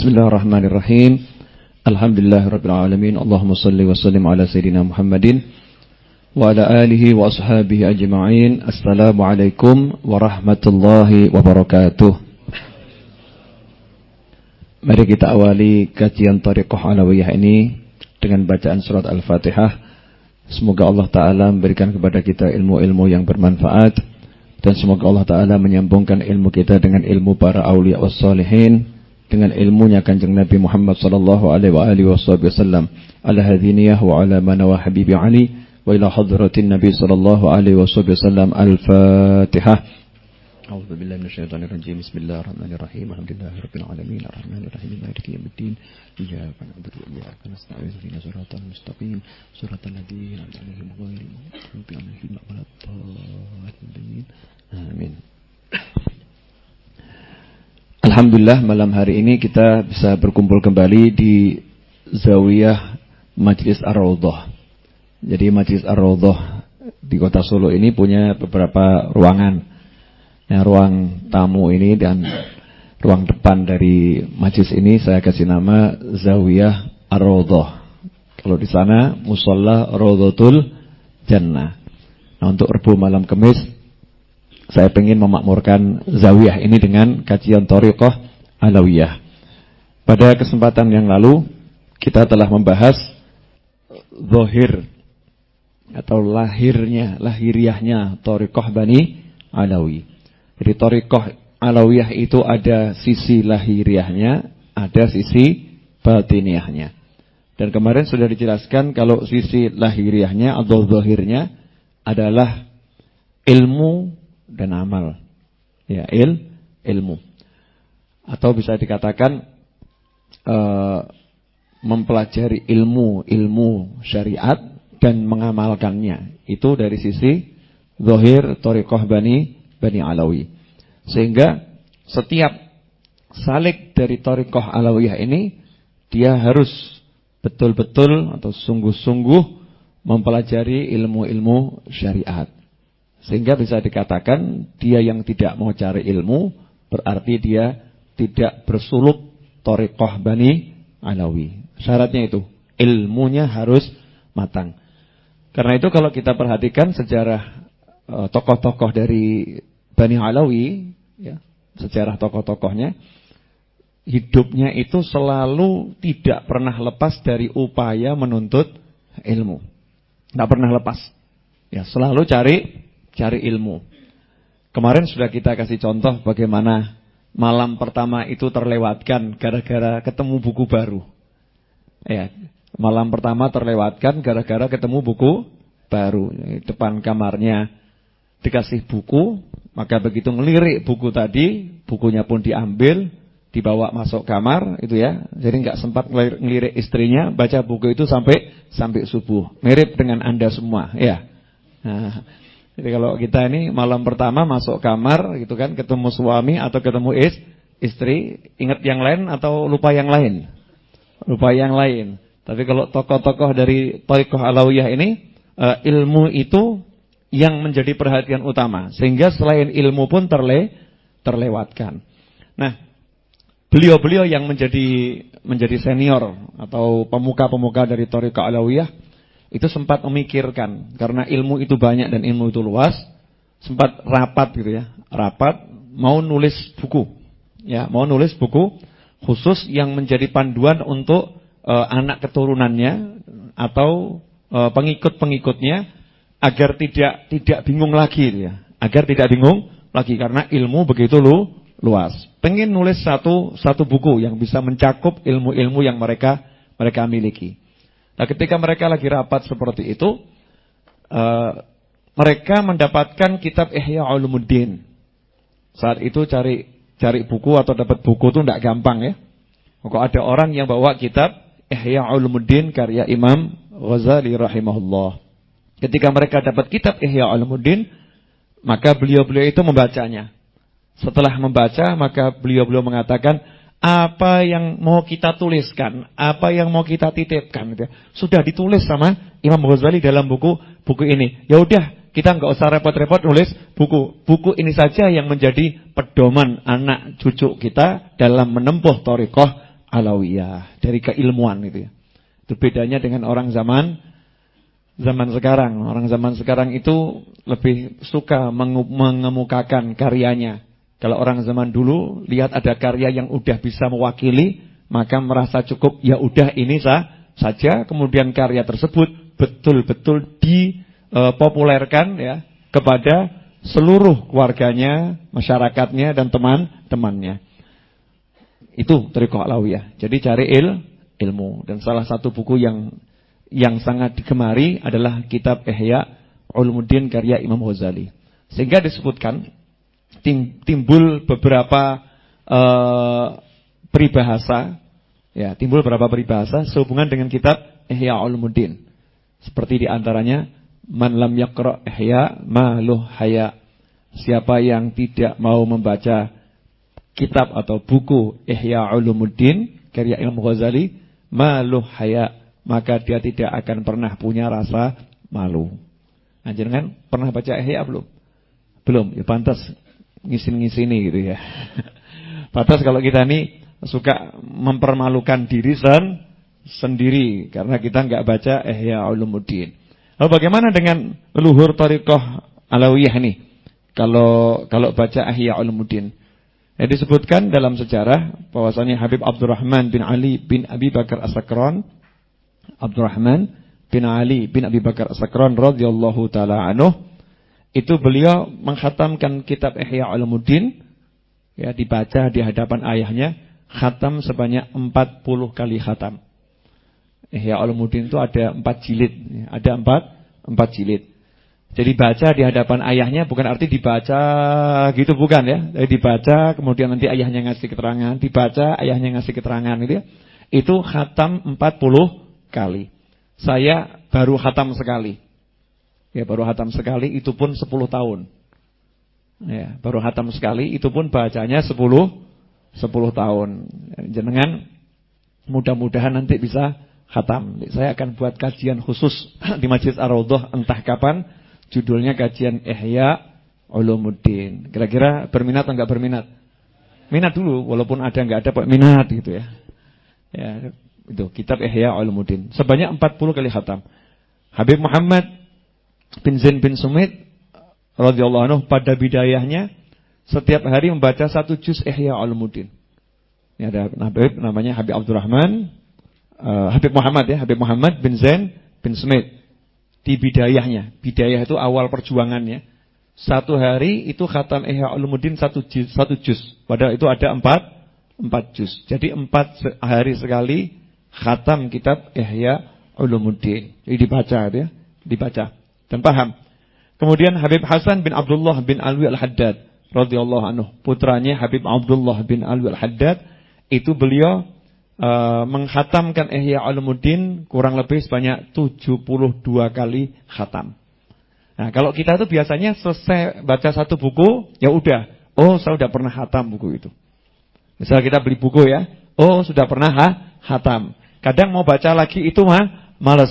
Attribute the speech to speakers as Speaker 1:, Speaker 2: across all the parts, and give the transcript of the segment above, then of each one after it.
Speaker 1: Bismillahirrahmanirrahim. Alhamdulillahirabbil alamin. Allahumma shalli wa sallim ala sayidina Muhammadin wa ala alihi wa ashabihi ajma'in. Assalamualaikum warahmatullahi wabarakatuh. Mari kita awali kajian Tariqah Alawiyah ini dengan bacaan surat Al-Fatihah. Semoga Allah Ta'ala memberikan kepada kita ilmu-ilmu yang bermanfaat. Dan semoga Allah Ta'ala menyambungkan ilmu kita dengan ilmu para awliya wassalihin dengan ilmunya kanjeng Nabi Muhammad sallallahu alaihi wasallam. Ala hadiniyah wa ala manawa habibi Ali wa ila hadratin Nabi sallallahu alaihi wasallam. al-Fatihah. أعوذ بالله من الشيطان الرجيم بسم الله الرحمن الرحيم الحمد لله رب العالمين الرحمن الرحيم مالك يوم الدين إياك نعبد وإياك نستعين اهدنا صراط المستقيم صراط الذين أنعمت عليهم غير المغضوب عليهم ولا الضالين آمين Alhamdulillah malam hari ini kita bisa berkumpul kembali di Zawiyah Majlis Ar-Raudhah. Jadi Majlis Ar-Raudhah di kota Solo ini punya beberapa ruangan. Nah, ruang tamu ini dan ruang depan dari majlis ini saya kasih nama Zawiyah Ar-Raudhah. Kalau di sana Musalla Raudhatul Jannah. Nah, untuk Rebu malam Kamis saya ingin memakmurkan zawiyah ini dengan kajian Toriqoh Alawiyah. Pada kesempatan yang lalu kita telah membahas zohir atau lahirnya, lahiriahnya Toriqoh Bani Alawi. Jadi Toriqoh Alawiyah itu ada sisi lahiriahnya, ada sisi batiniahnya. Dan kemarin sudah dijelaskan kalau sisi lahiriahnya atau zohirnya adalah ilmu dan amal. Ya, il ilmu. Atau bisa dikatakan uh, mempelajari ilmu ilmu syariat dan mengamalkannya. Itu dari sisi zahir Tariqah Bani Bani Alawi. Sehingga setiap salik dari Tariqah Alawiyah ini dia harus betul-betul atau sungguh-sungguh mempelajari ilmu-ilmu syariat. Sehingga bisa dikatakan dia yang tidak mau cari ilmu berarti dia tidak bersuluk Torikoh Bani Alawi. Syaratnya itu ilmunya harus matang. Karena itu kalau kita perhatikan sejarah eh, tokoh-tokoh dari Bani Alawi, ya, sejarah tokoh-tokohnya, hidupnya itu selalu tidak pernah lepas dari upaya menuntut ilmu. Tidak pernah lepas. Ya, selalu cari cari ilmu. Kemarin sudah kita kasih contoh bagaimana malam pertama itu terlewatkan gara-gara ketemu buku baru. Ya, malam pertama terlewatkan gara-gara ketemu buku baru. Depan kamarnya dikasih buku, maka begitu ngelirik buku tadi, bukunya pun diambil, dibawa masuk kamar itu ya. Jadi nggak sempat ngelirik istrinya baca buku itu sampai sampai subuh. Mirip dengan Anda semua, ya. Nah, jadi kalau kita ini malam pertama masuk kamar gitu kan ketemu suami atau ketemu is, istri, ingat yang lain atau lupa yang lain? Lupa yang lain. Tapi kalau tokoh-tokoh dari Thariqah Alawiyah ini uh, ilmu itu yang menjadi perhatian utama sehingga selain ilmu pun terle terlewatkan. Nah, beliau-beliau yang menjadi menjadi senior atau pemuka-pemuka dari Thariqah Alawiyah itu sempat memikirkan karena ilmu itu banyak dan ilmu itu luas, sempat rapat gitu ya, rapat mau nulis buku. Ya, mau nulis buku khusus yang menjadi panduan untuk uh, anak keturunannya atau uh, pengikut-pengikutnya agar tidak tidak bingung lagi gitu ya. Agar tidak bingung lagi karena ilmu begitu lu luas. Pengen nulis satu satu buku yang bisa mencakup ilmu-ilmu yang mereka mereka miliki. Nah ketika mereka lagi rapat seperti itu, uh, mereka mendapatkan kitab Ihya Ulumuddin. Saat itu cari cari buku atau dapat buku itu tidak gampang ya. Kok ada orang yang bawa kitab Ihya Ulumuddin karya Imam Ghazali rahimahullah. Ketika mereka dapat kitab Ihya Ulumuddin, maka beliau-beliau itu membacanya. Setelah membaca, maka beliau-beliau mengatakan, apa yang mau kita tuliskan, apa yang mau kita titipkan gitu ya. Sudah ditulis sama Imam Ghazali dalam buku buku ini. Ya udah, kita nggak usah repot-repot nulis buku. Buku ini saja yang menjadi pedoman anak cucu kita dalam menempuh thariqah Alawiyah, dari keilmuan itu ya. Itu bedanya dengan orang zaman zaman sekarang. Orang zaman sekarang itu lebih suka mengemukakan karyanya. Kalau orang zaman dulu lihat ada karya yang udah bisa mewakili, maka merasa cukup ya udah ini sah saja. Kemudian karya tersebut betul-betul dipopulerkan ya kepada seluruh keluarganya, masyarakatnya dan teman-temannya. Itu Tariqah Alawiyah. Jadi cari il, ilmu dan salah satu buku yang yang sangat digemari adalah kitab Ihya Ulumuddin karya Imam Ghazali. Sehingga disebutkan timbul beberapa uh, peribahasa ya, timbul beberapa peribahasa sehubungan dengan kitab Ihya Ulumuddin. Seperti di antaranya man lam yaqra Ihya haya. Siapa yang tidak mau membaca kitab atau buku Ihya Ulumuddin karya Imam Ghazali maluh haya maka dia tidak akan pernah punya rasa malu. Nah, jangan pernah baca Ihya belum? Belum, ya pantas ngisin-ngisini gitu ya. pantas kalau kita ini suka mempermalukan diri sen sendiri karena kita nggak baca Ihya Ulumuddin. Lalu bagaimana dengan leluhur Thariqah Alawiyah nih? Kalau kalau baca Ihya Ulumuddin. Ya, disebutkan dalam sejarah bahwasanya Habib Abdurrahman bin Ali bin Abi Bakar As-Sakran Abdurrahman bin Ali bin Abi Bakar As-Sakran radhiyallahu taala anhu itu beliau menghatamkan kitab Ihya Ulumuddin ya dibaca di hadapan ayahnya khatam sebanyak 40 kali khatam. Ihya Ulumuddin itu ada 4 jilid, ya, ada 4 4 jilid. Jadi baca di hadapan ayahnya bukan arti dibaca gitu bukan ya. Jadi dibaca kemudian nanti ayahnya ngasih keterangan, dibaca ayahnya ngasih keterangan gitu ya. Itu khatam 40 kali. Saya baru hatam sekali. Ya, baru hatam sekali itu pun 10 tahun. Ya, baru hatam sekali itu pun bacanya 10 10 tahun. Jenengan mudah-mudahan nanti bisa hatam. Saya akan buat kajian khusus di Masjid Ar-Raudhah entah kapan judulnya kajian Ihya Ulumuddin. Kira-kira berminat atau enggak berminat? Minat dulu walaupun ada enggak ada minat gitu ya. Ya, itu kitab Ihya Ulumuddin. Sebanyak 40 kali khatam. Habib Muhammad bin Zain bin Sumit radhiyallahu anhu pada bidayahnya setiap hari membaca satu juz Ihya Ulumuddin. Ini ada Habib namanya Habib Abdurrahman uh, Habib Muhammad ya, Habib Muhammad bin Zain bin Sumit di bidayahnya. Bidayah itu awal perjuangannya. Satu hari itu khatam Ihya Ulumuddin satu juz, satu juz. Padahal itu ada empat, empat juz. Jadi empat hari sekali khatam kitab Ihya Ulumuddin. Jadi dibaca ya, dibaca dan paham. Kemudian Habib Hasan bin Abdullah bin Alwi Al-Haddad radhiyallahu anhu, putranya Habib Abdullah bin Alwi Al-Haddad itu beliau uh, menghatamkan Ihya Ulumuddin kurang lebih sebanyak 72 kali khatam. Nah, kalau kita itu biasanya selesai baca satu buku, ya udah, oh saya sudah pernah hatam buku itu. Misalnya kita beli buku ya, oh sudah pernah ha, hatam. Kadang mau baca lagi itu mah males.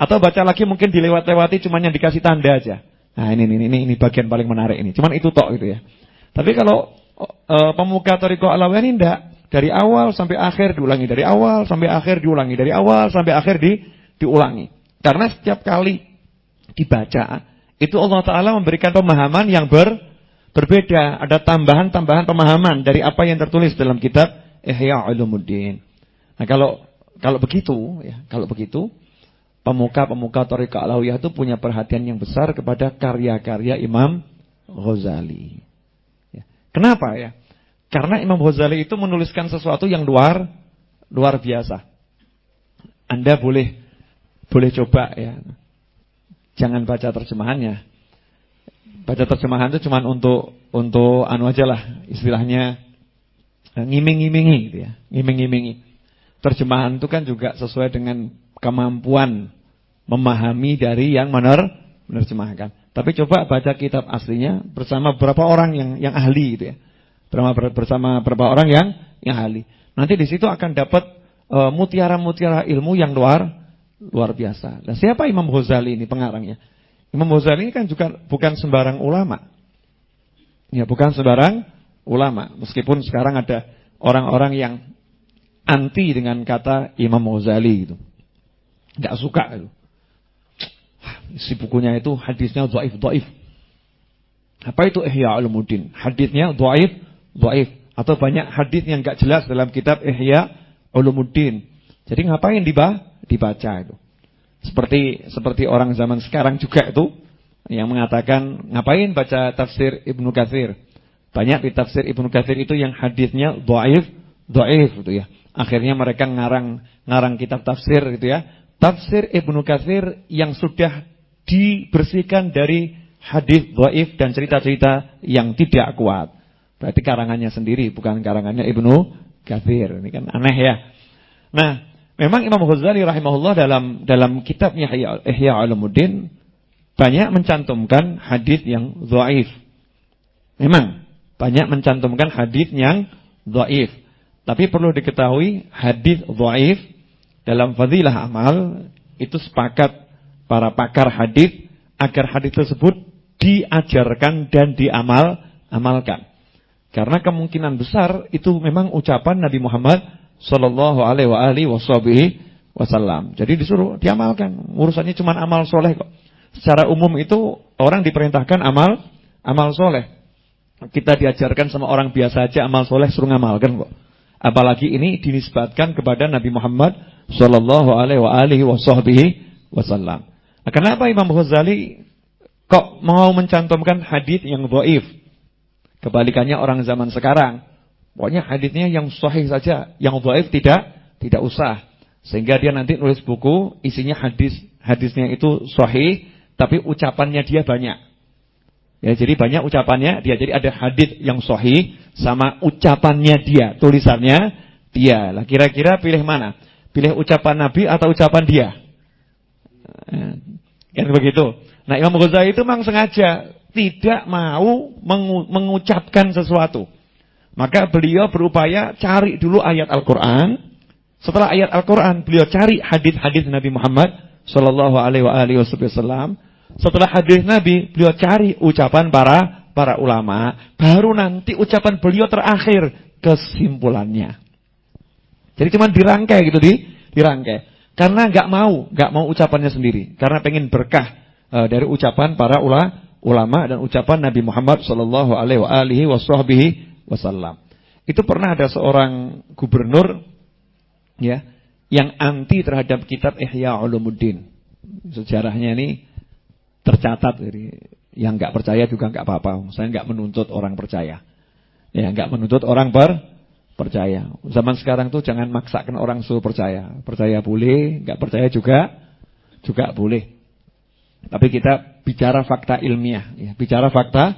Speaker 1: Atau baca lagi mungkin dilewat-lewati cuman yang dikasih tanda aja. Nah, ini ini ini ini bagian paling menarik ini. Cuman itu tok gitu ya. Tapi kalau e, pemuka Toriko Alawiyah ini enggak. Dari awal sampai akhir diulangi, dari awal sampai akhir diulangi, dari awal sampai akhir di diulangi. Karena setiap kali dibaca itu Allah taala memberikan pemahaman yang ber berbeda, ada tambahan-tambahan pemahaman dari apa yang tertulis dalam kitab Ihya Ulumuddin. Nah, kalau kalau begitu, ya, kalau begitu, pemuka-pemuka Thariqah Alawiyah itu punya perhatian yang besar kepada karya-karya Imam Ghazali. Ya. Kenapa ya? Karena Imam Ghazali itu menuliskan sesuatu yang luar luar biasa. Anda boleh boleh coba ya. Jangan baca terjemahannya. Baca terjemahan itu cuma untuk untuk anu aja lah, istilahnya ngiming-ngimingi gitu ya. Ngiming-ngimingi. Terjemahan itu kan juga sesuai dengan kemampuan memahami dari yang mener menerjemahkan. Tapi coba baca kitab aslinya bersama beberapa orang yang yang ahli gitu ya. Bersama bersama beberapa orang yang yang ahli. Nanti di situ akan dapat uh, mutiara-mutiara ilmu yang luar luar biasa. Nah, siapa Imam Ghazali ini pengarangnya? Imam Ghazali ini kan juga bukan sembarang ulama. Ya, bukan sembarang ulama. Meskipun sekarang ada orang-orang yang anti dengan kata Imam Ghazali gitu. Enggak suka itu. Si bukunya itu hadisnya dhaif dhaif. Apa itu Ihya Ulumuddin? Hadisnya dhaif dhaif atau banyak hadis yang enggak jelas dalam kitab Ihya Ulumuddin. Jadi ngapain dibah? dibaca itu. Seperti seperti orang zaman sekarang juga itu yang mengatakan ngapain baca tafsir Ibnu Katsir. Banyak di tafsir Ibnu Katsir itu yang hadisnya dhaif dhaif gitu ya. Akhirnya mereka ngarang ngarang kitab tafsir gitu ya. Tafsir Ibnu Katsir yang sudah dibersihkan dari hadis dhaif dan cerita-cerita yang tidak kuat. Berarti karangannya sendiri bukan karangannya Ibnu Katsir. Ini kan aneh ya. Nah, memang Imam Ghazali rahimahullah dalam dalam kitabnya Ihya Ulumuddin banyak mencantumkan hadis yang dhaif. Memang banyak mencantumkan hadis yang dhaif. Tapi perlu diketahui hadis dhaif dalam fadilah amal itu sepakat para pakar hadis agar hadis tersebut diajarkan dan diamal amalkan. Karena kemungkinan besar itu memang ucapan Nabi Muhammad sallallahu alaihi wasallam. Jadi disuruh diamalkan. Urusannya cuma amal soleh kok. Secara umum itu orang diperintahkan amal amal soleh. Kita diajarkan sama orang biasa aja amal soleh suruh ngamalkan kok. Apalagi ini dinisbatkan kepada Nabi Muhammad sallallahu alaihi wasallam. Nah, kenapa Imam Ghazali kok mau mencantumkan hadis yang dhaif? Kebalikannya orang zaman sekarang. Pokoknya hadisnya yang sahih saja, yang dhaif tidak tidak usah. Sehingga dia nanti nulis buku isinya hadis, hadisnya itu sahih tapi ucapannya dia banyak. Ya, jadi banyak ucapannya dia. Jadi ada hadis yang sahih sama ucapannya dia, tulisannya dia. Lah kira-kira pilih mana? Pilih ucapan Nabi atau ucapan dia? Kan begitu. Nah, Imam Ghazali itu memang sengaja tidak mau mengu mengucapkan sesuatu. Maka beliau berupaya cari dulu ayat Al-Quran. Setelah ayat Al-Quran, beliau cari hadis-hadis Nabi Muhammad Sallallahu Alaihi Wasallam. Setelah hadis Nabi, beliau cari ucapan para para ulama. Baru nanti ucapan beliau terakhir kesimpulannya. Jadi cuma dirangkai gitu di dirangkai. Karena nggak mau, nggak mau ucapannya sendiri. Karena pengen berkah uh, dari ucapan para ulama ulama dan ucapan Nabi Muhammad sallallahu alaihi wasallam. Itu pernah ada seorang gubernur ya yang anti terhadap kitab Ihya Ulumuddin. Sejarahnya ini tercatat dari yang nggak percaya juga nggak apa-apa. Saya nggak menuntut orang percaya. Ya, nggak menuntut orang per percaya. Zaman sekarang tuh jangan maksakan orang suruh percaya. Percaya boleh, nggak percaya juga juga boleh. Tapi kita bicara fakta ilmiah, ya. bicara fakta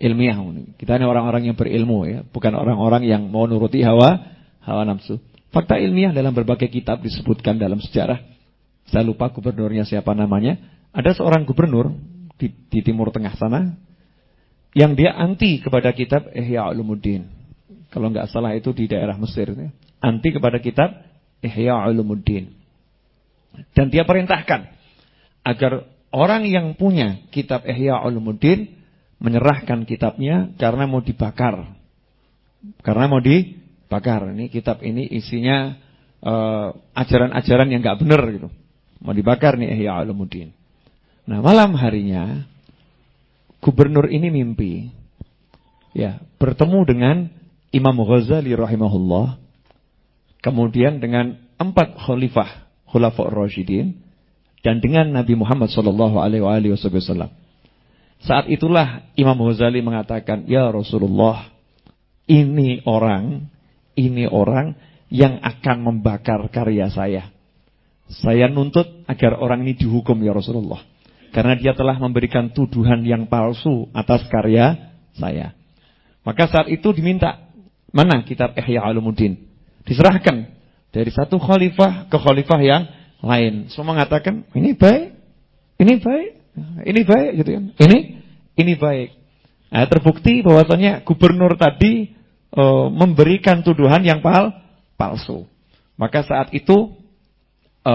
Speaker 1: ilmiah. Kita ini orang-orang yang berilmu, ya, bukan orang-orang yang mau nuruti hawa hawa nafsu. Fakta ilmiah dalam berbagai kitab disebutkan dalam sejarah. Saya lupa gubernurnya siapa namanya. Ada seorang gubernur di, di timur tengah sana yang dia anti kepada kitab Ihya Ulumuddin. Kalau nggak salah itu di daerah Mesir. Ya. Anti kepada kitab Ihya Ulumuddin. Dan dia perintahkan agar Orang yang punya kitab Ihya Ulumuddin menyerahkan kitabnya karena mau dibakar. Karena mau dibakar. Ini kitab ini isinya eh, ajaran-ajaran uh, yang enggak benar gitu. Mau dibakar nih Ihya Ulumuddin. Nah, malam harinya gubernur ini mimpi ya, bertemu dengan Imam Ghazali rahimahullah. Kemudian dengan empat khalifah, khulafaur rasyidin dan dengan Nabi Muhammad sallallahu alaihi wasallam. Saat itulah Imam Ghazali mengatakan, "Ya Rasulullah, ini orang, ini orang yang akan membakar karya saya. Saya nuntut agar orang ini dihukum ya Rasulullah, karena dia telah memberikan tuduhan yang palsu atas karya saya." Maka saat itu diminta, "Mana kitab Ihya Ulumuddin?" Diserahkan dari satu khalifah ke khalifah yang lain. Semua mengatakan ini baik, ini baik, ini baik gitu kan. Ini ini baik. Nah, terbukti bahwasanya gubernur tadi e, memberikan tuduhan yang pal palsu. Maka saat itu e,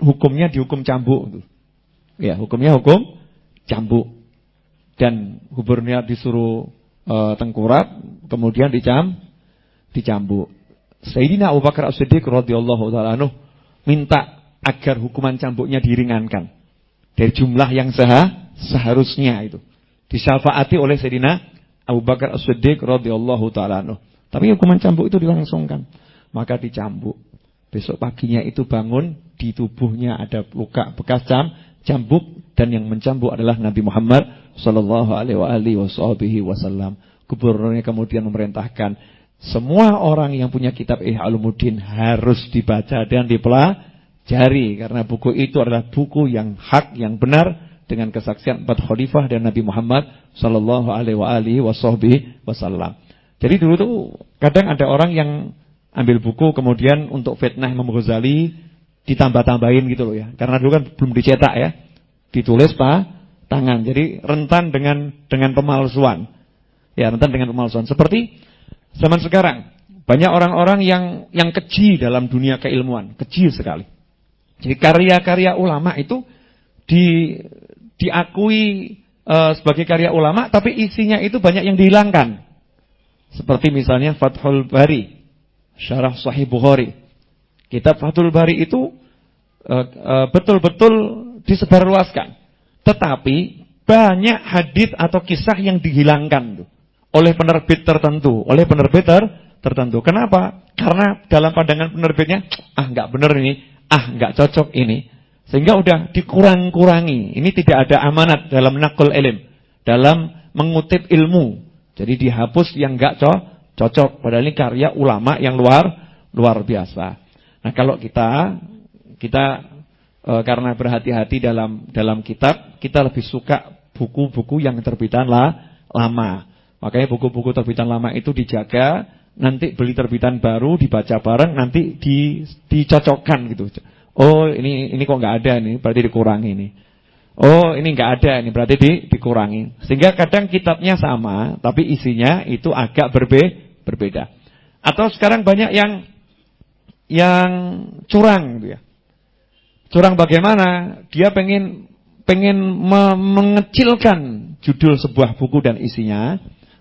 Speaker 1: hukumnya dihukum cambuk. Ya, hukumnya hukum cambuk. Dan gubernurnya disuruh e, tengkurap, kemudian dicam dicambuk. Sayyidina Abu Bakar As-Siddiq radhiyallahu taala minta agar hukuman cambuknya diringankan dari jumlah yang sah, seharusnya itu. Disyafaati oleh Sayyidina Abu Bakar As-Siddiq radhiyallahu taala Tapi hukuman cambuk itu dilangsungkan. Maka dicambuk. Besok paginya itu bangun di tubuhnya ada luka bekas cam, cambuk dan yang mencambuk adalah Nabi Muhammad sallallahu alaihi wasallam. Gubernurnya kemudian memerintahkan semua orang yang punya kitab Ihya Ulumuddin harus dibaca dan dipelajari karena buku itu adalah buku yang hak yang benar dengan kesaksian empat khalifah dan Nabi Muhammad sallallahu alaihi wasallam. Jadi dulu tuh kadang ada orang yang ambil buku kemudian untuk fitnah Imam Ghazali ditambah-tambahin gitu loh ya. Karena dulu kan belum dicetak ya. Ditulis pak tangan. Jadi rentan dengan dengan pemalsuan. Ya, rentan dengan pemalsuan. Seperti Zaman sekarang banyak orang-orang yang yang keji dalam dunia keilmuan, keji sekali. Jadi karya-karya ulama itu di diakui uh, sebagai karya ulama tapi isinya itu banyak yang dihilangkan. Seperti misalnya Fathul Bari, Syarah Sahih Bukhari. Kitab Fathul Bari itu eh, eh, betul-betul uh, uh, disebarluaskan. Tetapi banyak hadis atau kisah yang dihilangkan tuh oleh penerbit tertentu, oleh penerbit ter tertentu. Kenapa? Karena dalam pandangan penerbitnya, ah nggak benar ini, ah nggak cocok ini. Sehingga udah dikurang-kurangi. Ini tidak ada amanat dalam nakul ilim, dalam mengutip ilmu. Jadi dihapus yang nggak co cocok. Padahal ini karya ulama yang luar luar biasa. Nah kalau kita kita e, karena berhati-hati dalam dalam kitab, kita lebih suka buku-buku yang terbitan lah lama. Makanya buku-buku terbitan lama itu dijaga, nanti beli terbitan baru dibaca bareng, nanti di, dicocokkan gitu. Oh ini ini kok nggak ada nih, berarti dikurangi nih. Oh ini nggak ada ini berarti di, dikurangi. Sehingga kadang kitabnya sama, tapi isinya itu agak berbe, berbeda. Atau sekarang banyak yang yang curang gitu ya. Curang bagaimana? Dia pengen pengen me mengecilkan judul sebuah buku dan isinya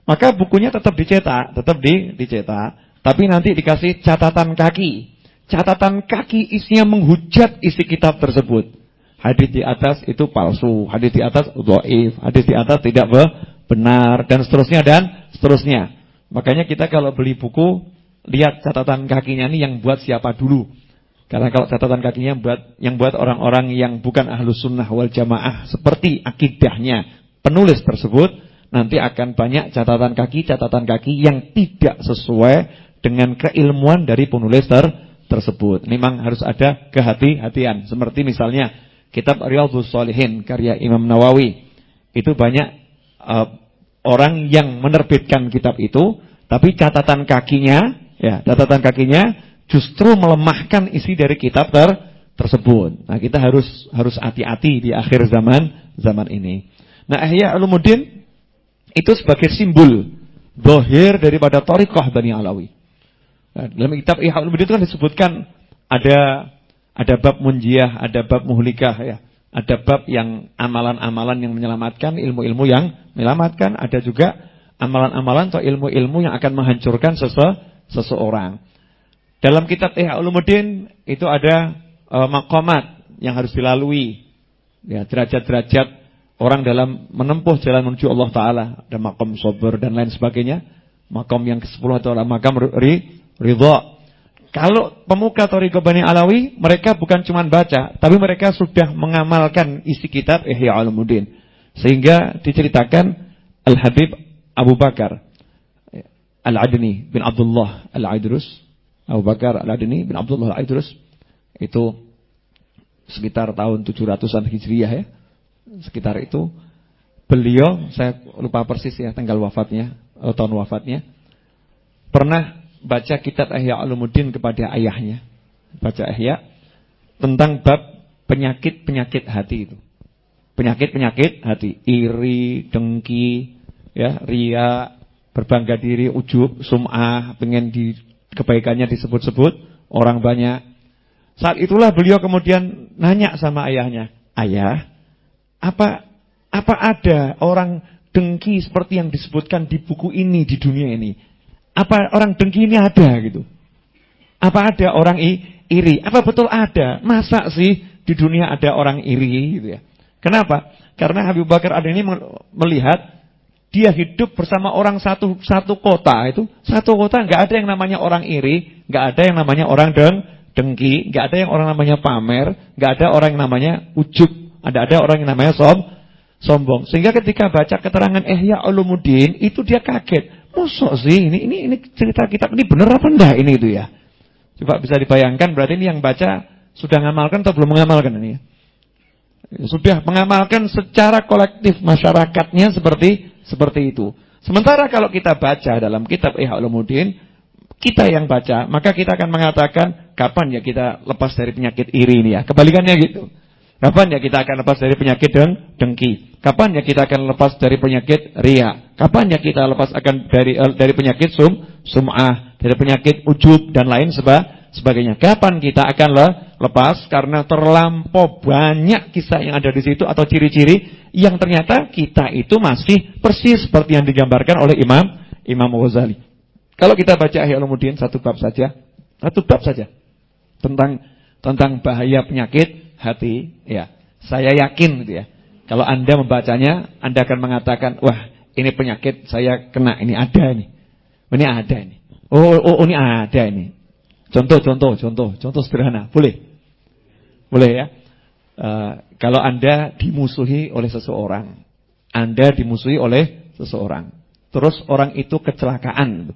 Speaker 1: maka bukunya tetap dicetak, tetap di, dicetak, tapi nanti dikasih catatan kaki. Catatan kaki isinya menghujat isi kitab tersebut. Hadis di atas itu palsu, hadis di atas dhaif, hadis di atas tidak benar dan seterusnya dan seterusnya. Makanya kita kalau beli buku lihat catatan kakinya ini yang buat siapa dulu. Karena kalau catatan kakinya buat yang buat orang-orang yang bukan ahlus sunnah wal jamaah seperti akidahnya penulis tersebut nanti akan banyak catatan kaki-catatan kaki yang tidak sesuai dengan keilmuan dari penulis ter tersebut. Memang harus ada kehati-hatian. Seperti misalnya kitab Riyadhus Shalihin karya Imam Nawawi. Itu banyak uh, orang yang menerbitkan kitab itu, tapi catatan kakinya, ya, catatan kakinya justru melemahkan isi dari kitab ter tersebut. Nah, kita harus harus hati-hati di akhir zaman zaman ini. Nah, Ihya Ulumuddin itu sebagai simbol dohir daripada Torikoh Bani Alawi. Nah, dalam kitab Ihya Ulumuddin itu kan disebutkan ada ada bab munjiah, ada bab muhlikah ya. Ada bab yang amalan-amalan yang menyelamatkan, ilmu-ilmu yang menyelamatkan, ada juga amalan-amalan atau ilmu-ilmu yang akan menghancurkan sese seseorang. Dalam kitab Ihya Ulumuddin itu ada uh, makomat yang harus dilalui. Ya, derajat-derajat orang dalam menempuh jalan menuju Allah Ta'ala. Ada makam sober dan lain sebagainya. Makam yang ke-10 adalah makam ri, ridho. Kalau pemuka Toriqah Bani Alawi, mereka bukan cuma baca, tapi mereka sudah mengamalkan isi kitab Ihya Ulumuddin. Sehingga diceritakan Al-Habib Abu Bakar Al-Adni bin Abdullah Al-Aidrus. Abu Bakar Al-Adni bin Abdullah Al-Aidrus. Itu sekitar tahun 700-an Hijriah ya. Sekitar itu. Beliau saya lupa persis ya tanggal wafatnya atau tahun wafatnya. Pernah baca kitab Ihya Ulumuddin kepada ayahnya. Baca Ihya tentang bab penyakit-penyakit hati itu. Penyakit-penyakit hati. Iri dengki ya ria berbangga diri ujub sum'ah pengen di kebaikannya disebut-sebut orang banyak saat itulah beliau kemudian nanya sama ayahnya ayah apa apa ada orang dengki seperti yang disebutkan di buku ini di dunia ini? Apa orang dengki ini ada gitu? Apa ada orang iri? Apa betul ada? Masa sih di dunia ada orang iri gitu ya? Kenapa? Karena Habib Bakar ada ini melihat dia hidup bersama orang satu satu kota itu satu kota nggak ada yang namanya orang iri, nggak ada yang namanya orang deng dengki, nggak ada yang orang namanya pamer, nggak ada orang yang namanya ujub, ada ada orang yang namanya som sombong. Sehingga ketika baca keterangan Ihya Ulumuddin itu dia kaget. Mosok sih ini ini ini cerita kitab ini benar apa enggak ini itu ya? Coba bisa dibayangkan berarti ini yang baca sudah mengamalkan atau belum mengamalkan ini ya? Sudah mengamalkan secara kolektif masyarakatnya seperti seperti itu. Sementara kalau kita baca dalam kitab Ihya Ulumuddin, kita yang baca, maka kita akan mengatakan kapan ya kita lepas dari penyakit iri ini ya. Kebalikannya gitu. Kapan ya kita akan lepas dari penyakit deng dengki? Kapan ya kita akan lepas dari penyakit ria? Kapan ya kita lepas akan dari uh, dari penyakit sum sum'ah, dari penyakit ujub dan lain seba, sebagainya. Kapan kita akan le, lepas karena terlampau banyak kisah yang ada di situ atau ciri-ciri yang ternyata kita itu masih persis seperti yang digambarkan oleh Imam Imam Ghazali. Kalau kita baca Ihya Ulumuddin satu bab saja, satu bab saja tentang tentang bahaya penyakit hati, ya. Saya yakin gitu ya. Kalau Anda membacanya, Anda akan mengatakan, "Wah, ini penyakit saya kena, ini ada ini. Ini ada ini. Oh, oh, oh ini ada ini." Contoh, contoh, contoh, contoh sederhana. Boleh? Boleh ya? Uh, kalau Anda dimusuhi oleh seseorang, Anda dimusuhi oleh seseorang. Terus orang itu kecelakaan.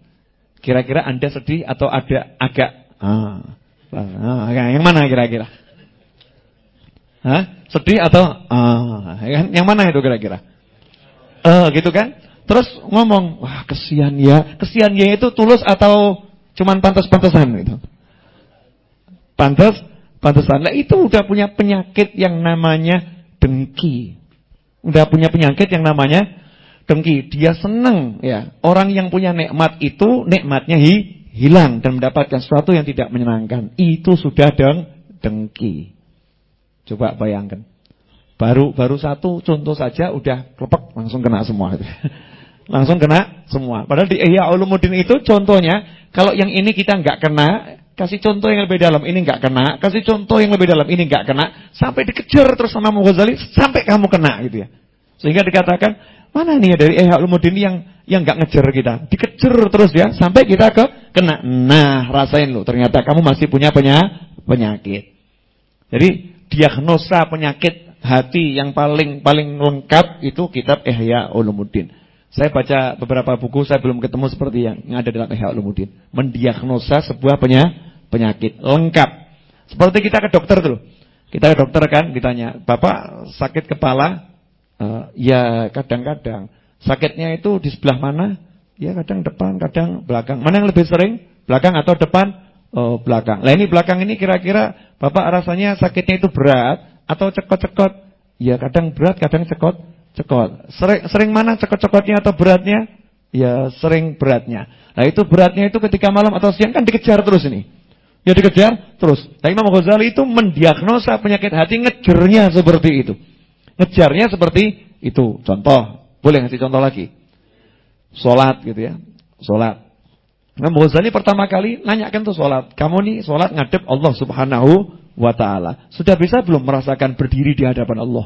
Speaker 1: Kira-kira Anda sedih atau ada agak ah, ah yang mana kira-kira? Sedih atau ah, yang mana itu kira-kira? Eh, uh, gitu kan? Terus ngomong, wah kesian ya. Kesian ya itu tulus atau Cuman pantas-pantasan itu. Pantas, pantasan. Nah itu udah punya penyakit yang namanya dengki. Udah punya penyakit yang namanya dengki. Dia seneng ya. Orang yang punya nikmat itu nikmatnya hi, hilang dan mendapatkan sesuatu yang tidak menyenangkan. Itu sudah deng dengki. Coba bayangkan. Baru baru satu contoh saja udah klepek langsung kena semua. langsung kena semua. Padahal di Ihya Ulumuddin itu contohnya kalau yang ini kita nggak kena, kasih contoh yang lebih dalam, ini nggak kena, kasih contoh yang lebih dalam, ini nggak kena, sampai dikejar terus sama Ghazali sampai kamu kena gitu ya. Sehingga dikatakan, mana nih ya dari Ihya Ulumuddin yang yang nggak ngejar kita, dikejar terus ya sampai kita ke kena. Nah, rasain lo, ternyata kamu masih punya penyakit. Jadi diagnosa penyakit hati yang paling paling lengkap itu kitab Ihya Ulumuddin. Saya baca beberapa buku, saya belum ketemu seperti yang, yang ada dalam Ihya Ulumuddin. Mendiagnosa sebuah penyakit lengkap. Seperti kita ke dokter tuh. Kita ke dokter kan ditanya, "Bapak sakit kepala?" Uh, ya kadang-kadang. Sakitnya itu di sebelah mana? Ya kadang depan, kadang belakang. Mana yang lebih sering? Belakang atau depan? Oh, belakang. Lah ini belakang ini kira-kira Bapak rasanya sakitnya itu berat atau cekot-cekot? Ya kadang berat, kadang cekot cekot. Sering, sering mana cekot-cekotnya atau beratnya? Ya sering beratnya. Nah itu beratnya itu ketika malam atau siang kan dikejar terus ini. Ya dikejar terus. Nah Imam Ghazali itu mendiagnosa penyakit hati ngejarnya seperti itu. Ngejarnya seperti itu. Contoh, boleh ngasih contoh lagi. Sholat gitu ya. Sholat. Imam Ghazali pertama kali nanyakan tuh sholat. Kamu nih sholat ngadep Allah subhanahu wa ta'ala. Sudah bisa belum merasakan berdiri di hadapan Allah?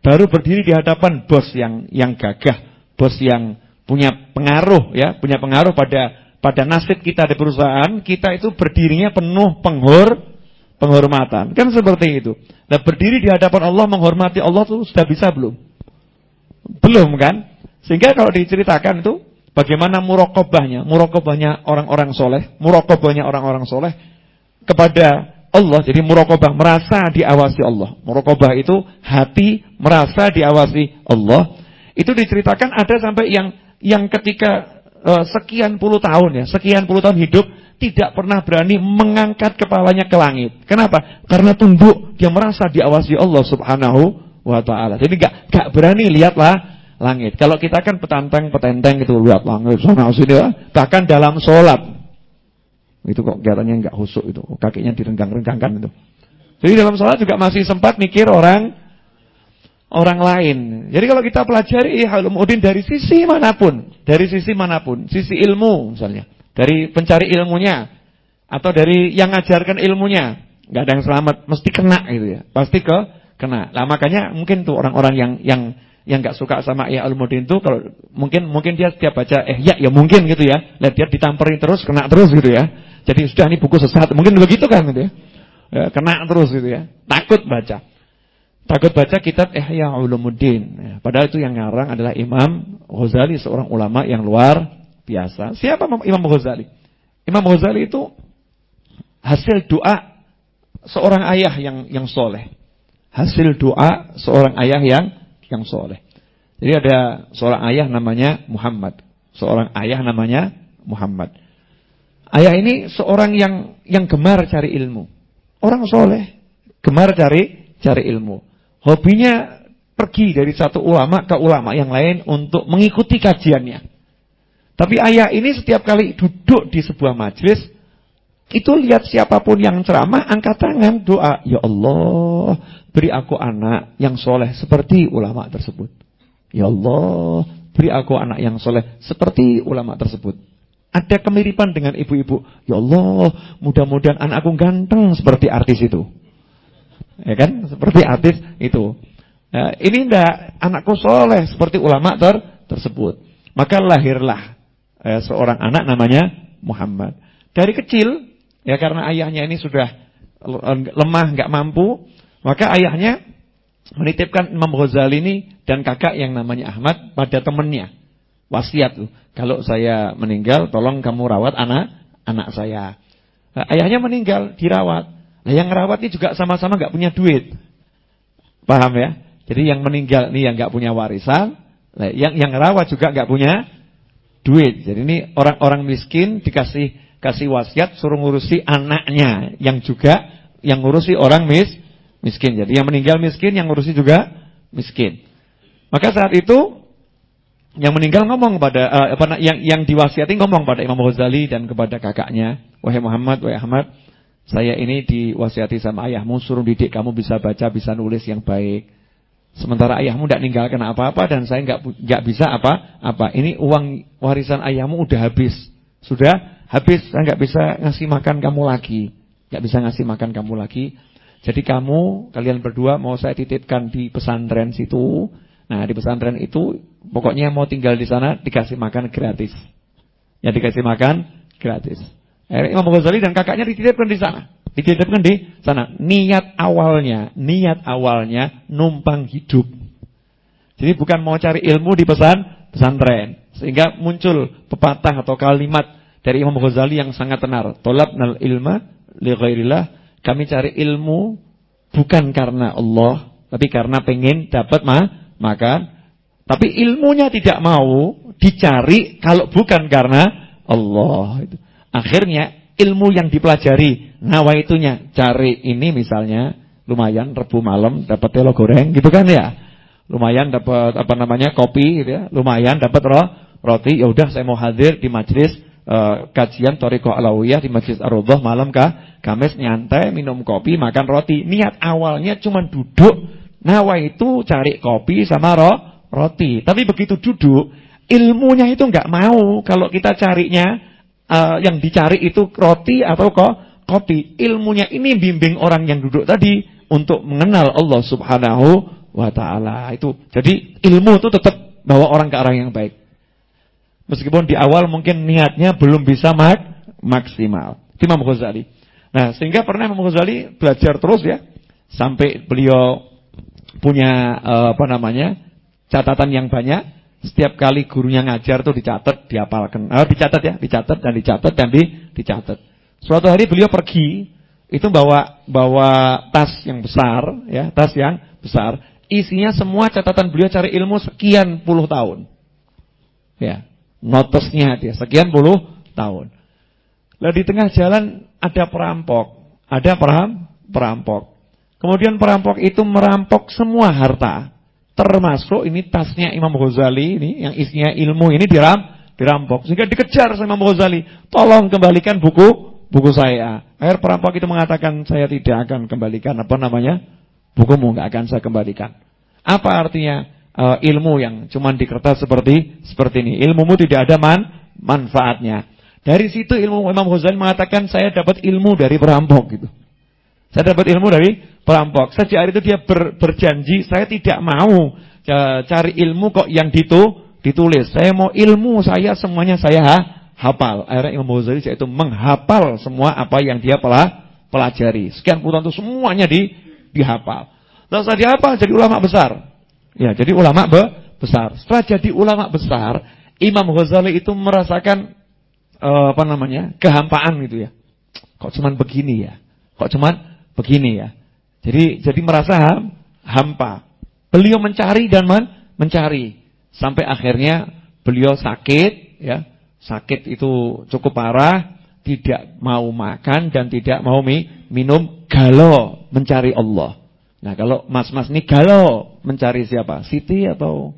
Speaker 1: Baru berdiri di hadapan bos yang yang gagah, bos yang punya pengaruh ya, punya pengaruh pada pada nasib kita di perusahaan, kita itu berdirinya penuh penghor penghormatan. Kan seperti itu. Nah, berdiri di hadapan Allah menghormati Allah itu sudah bisa belum? Belum kan? Sehingga kalau diceritakan itu bagaimana murokobahnya, murokobahnya orang-orang soleh, murokobahnya orang-orang soleh kepada Allah. Jadi murokobah merasa diawasi Allah. Murokobah itu hati merasa diawasi Allah. Itu diceritakan ada sampai yang yang ketika uh, sekian puluh tahun ya, sekian puluh tahun hidup tidak pernah berani mengangkat kepalanya ke langit. Kenapa? Karena tunduk dia merasa diawasi Allah Subhanahu wa taala. Jadi enggak enggak berani lihatlah langit. Kalau kita kan petanteng petenteng itu lihat langit sana sini ya. Bahkan dalam sholat itu kok kelihatannya enggak husuk itu. Kakinya direnggang-renggangkan itu. Jadi dalam sholat juga masih sempat mikir orang orang lain. Jadi kalau kita pelajari Halumuddin dari sisi mana pun, dari sisi mana pun, sisi ilmu misalnya, dari pencari ilmunya atau dari yang ngajarkan ilmunya, nggak ada yang selamat, mesti kena gitu ya. Pasti ke kena. Nah, makanya mungkin tuh orang-orang yang yang yang nggak suka sama Ulumuddin tuh kalau mungkin mungkin dia setiap baca eh ya ya mungkin gitu ya. Lihat dia ditamperin terus kena terus gitu ya. Jadi sudah ini buku sesat. Mungkin begitu kan gitu ya. ya kena terus gitu ya. Takut baca. Takut baca kitab Ihya Ulumuddin. Ya, padahal itu yang ngarang adalah Imam Ghazali, seorang ulama yang luar biasa. Siapa Imam Ghazali? Imam Ghazali itu hasil doa seorang ayah yang yang soleh. Hasil doa seorang ayah yang yang soleh. Jadi ada seorang ayah namanya Muhammad. Seorang ayah namanya Muhammad. Ayah ini seorang yang yang gemar cari ilmu. Orang soleh, gemar cari cari ilmu. Hobinya pergi dari satu ulama ke ulama yang lain untuk mengikuti kajiannya. Tapi ayah ini setiap kali duduk di sebuah majlis, itu lihat siapa pun yang ceramah, angkat tangan, doa. Ya Allah, beri aku anak yang soleh seperti ulama tersebut. Ya Allah, beri aku anak yang soleh seperti ulama tersebut. Ada kemiripan dengan ibu-ibu. Ya Allah, mudah-mudahan anakku ganteng seperti artis itu. Ya kan? Seperti artis itu. Nah, ini enggak anakku soleh seperti ulama ter tersebut. Maka lahirlah eh, seorang anak namanya Muhammad. Dari kecil, ya karena ayahnya ini sudah lemah, nggak mampu, maka ayahnya menitipkan Imam Ghazali ini dan kakak yang namanya Ahmad pada temannya. Wasiat tuh, kalau saya meninggal tolong kamu rawat anak anak saya. Nah, ayahnya meninggal, dirawat. Nah, yang rawat ini juga sama-sama nggak punya duit. Paham ya? Jadi yang meninggal ini yang nggak punya warisan, nah, yang yang rawat juga nggak punya duit. Jadi ini orang-orang miskin dikasih kasih wasiat suruh ngurusi anaknya yang juga yang ngurusi orang mis miskin. Jadi yang meninggal miskin, yang ngurusi juga miskin. Maka saat itu yang meninggal ngomong kepada uh, apa yang yang diwasiati ngomong pada Imam Ghazali dan kepada kakaknya, "Wahai Muhammad, wahai Ahmad, saya ini diwasiati sama ayahmu suruh didik kamu bisa baca, bisa nulis yang baik. Sementara ayahmu tidak ninggalkan apa-apa dan saya nggak nggak bisa apa-apa. Ini uang warisan ayahmu udah habis. Sudah habis, saya nggak bisa ngasih makan kamu lagi. nggak bisa ngasih makan kamu lagi. Jadi kamu, kalian berdua mau saya titipkan di pesantren situ. Nah, di pesantren itu pokoknya mau tinggal di sana dikasih makan gratis. Ya dikasih makan gratis. Imam Ghazali dan kakaknya dititipkan di sana. Dititipkan di sana. Niat awalnya, niat awalnya numpang hidup. Jadi bukan mau cari ilmu di pesan pesantren. Sehingga muncul pepatah atau kalimat dari Imam Ghazali yang sangat tenar. Tolabnal ilma li ghairillah. Kami cari ilmu bukan karena Allah, tapi karena pengen dapat ma makan. Tapi ilmunya tidak mau dicari kalau bukan karena Allah. Akhirnya ilmu yang dipelajari, nawaitunya cari ini misalnya lumayan rebu malam dapat telo goreng gitu kan ya. Lumayan dapat apa namanya kopi gitu ya. Lumayan dapat roh, roti. Ya udah saya mau hadir di majelis uh, kajian Thariqah Alawiyah di Majelis Ar-Raudhah malam kah? Kamis nyantai, minum kopi, makan roti. Niat awalnya cuma duduk, nawaitu cari kopi sama roh, roti. Tapi begitu duduk, ilmunya itu enggak mau kalau kita carinya uh, yang dicari itu roti atau kok kopi. Ilmunya ini bimbing orang yang duduk tadi untuk mengenal Allah Subhanahu wa taala. Itu. Jadi ilmu itu tetap bawa orang ke arah yang baik. Meskipun di awal mungkin niatnya belum bisa mak maksimal. Imam Ghazali. Nah, sehingga pernah Imam Ghazali belajar terus ya sampai beliau punya uh, apa namanya? catatan yang banyak setiap kali gurunya ngajar tuh dicatat, dihafalkan. Eh, dicatat ya, dicatat dan dicatat dan di, dicatat. Suatu hari beliau pergi, itu bawa bawa tas yang besar, ya, tas yang besar. Isinya semua catatan beliau cari ilmu sekian puluh tahun. Ya, notesnya dia sekian puluh tahun. Lalu di tengah jalan ada perampok, ada peram, perampok. Kemudian perampok itu merampok semua harta. Termasuk ini tasnya Imam Ghazali ini yang isinya ilmu ini diram, dirampok. Sehingga dikejar sama Imam Ghazali. Tolong kembalikan buku buku saya. Akhir perampok itu mengatakan saya tidak akan kembalikan apa namanya? Bukumu nggak akan saya kembalikan. Apa artinya uh, ilmu yang cuma di kertas seperti seperti ini? Ilmumu tidak ada man, manfaatnya. Dari situ ilmu Imam Ghazali mengatakan saya dapat ilmu dari perampok gitu. Saya dapat ilmu dari perampok. Sejak hari itu dia ber, berjanji saya tidak mau cari ilmu kok yang ditu, ditulis. Saya mau ilmu saya semuanya saya ha, hafal. Akhirnya Imam Ghazali itu menghafal semua apa yang dia pelah, pelajari. Sekian puluh tahun itu semuanya di dihafal. Lalu saya dihafal jadi ulama besar. Ya, jadi ulama be, besar. Setelah jadi ulama besar, Imam Ghazali itu merasakan uh, apa namanya? kehampaan gitu ya. Kok cuman begini ya? Kok cuman begini ya. Jadi jadi merasa ham, hampa. Beliau mencari dan men, mencari sampai akhirnya beliau sakit ya. Sakit itu cukup parah, tidak mau makan dan tidak mau mi, minum, galau mencari Allah. Nah, kalau mas-mas ini galau mencari siapa? Siti atau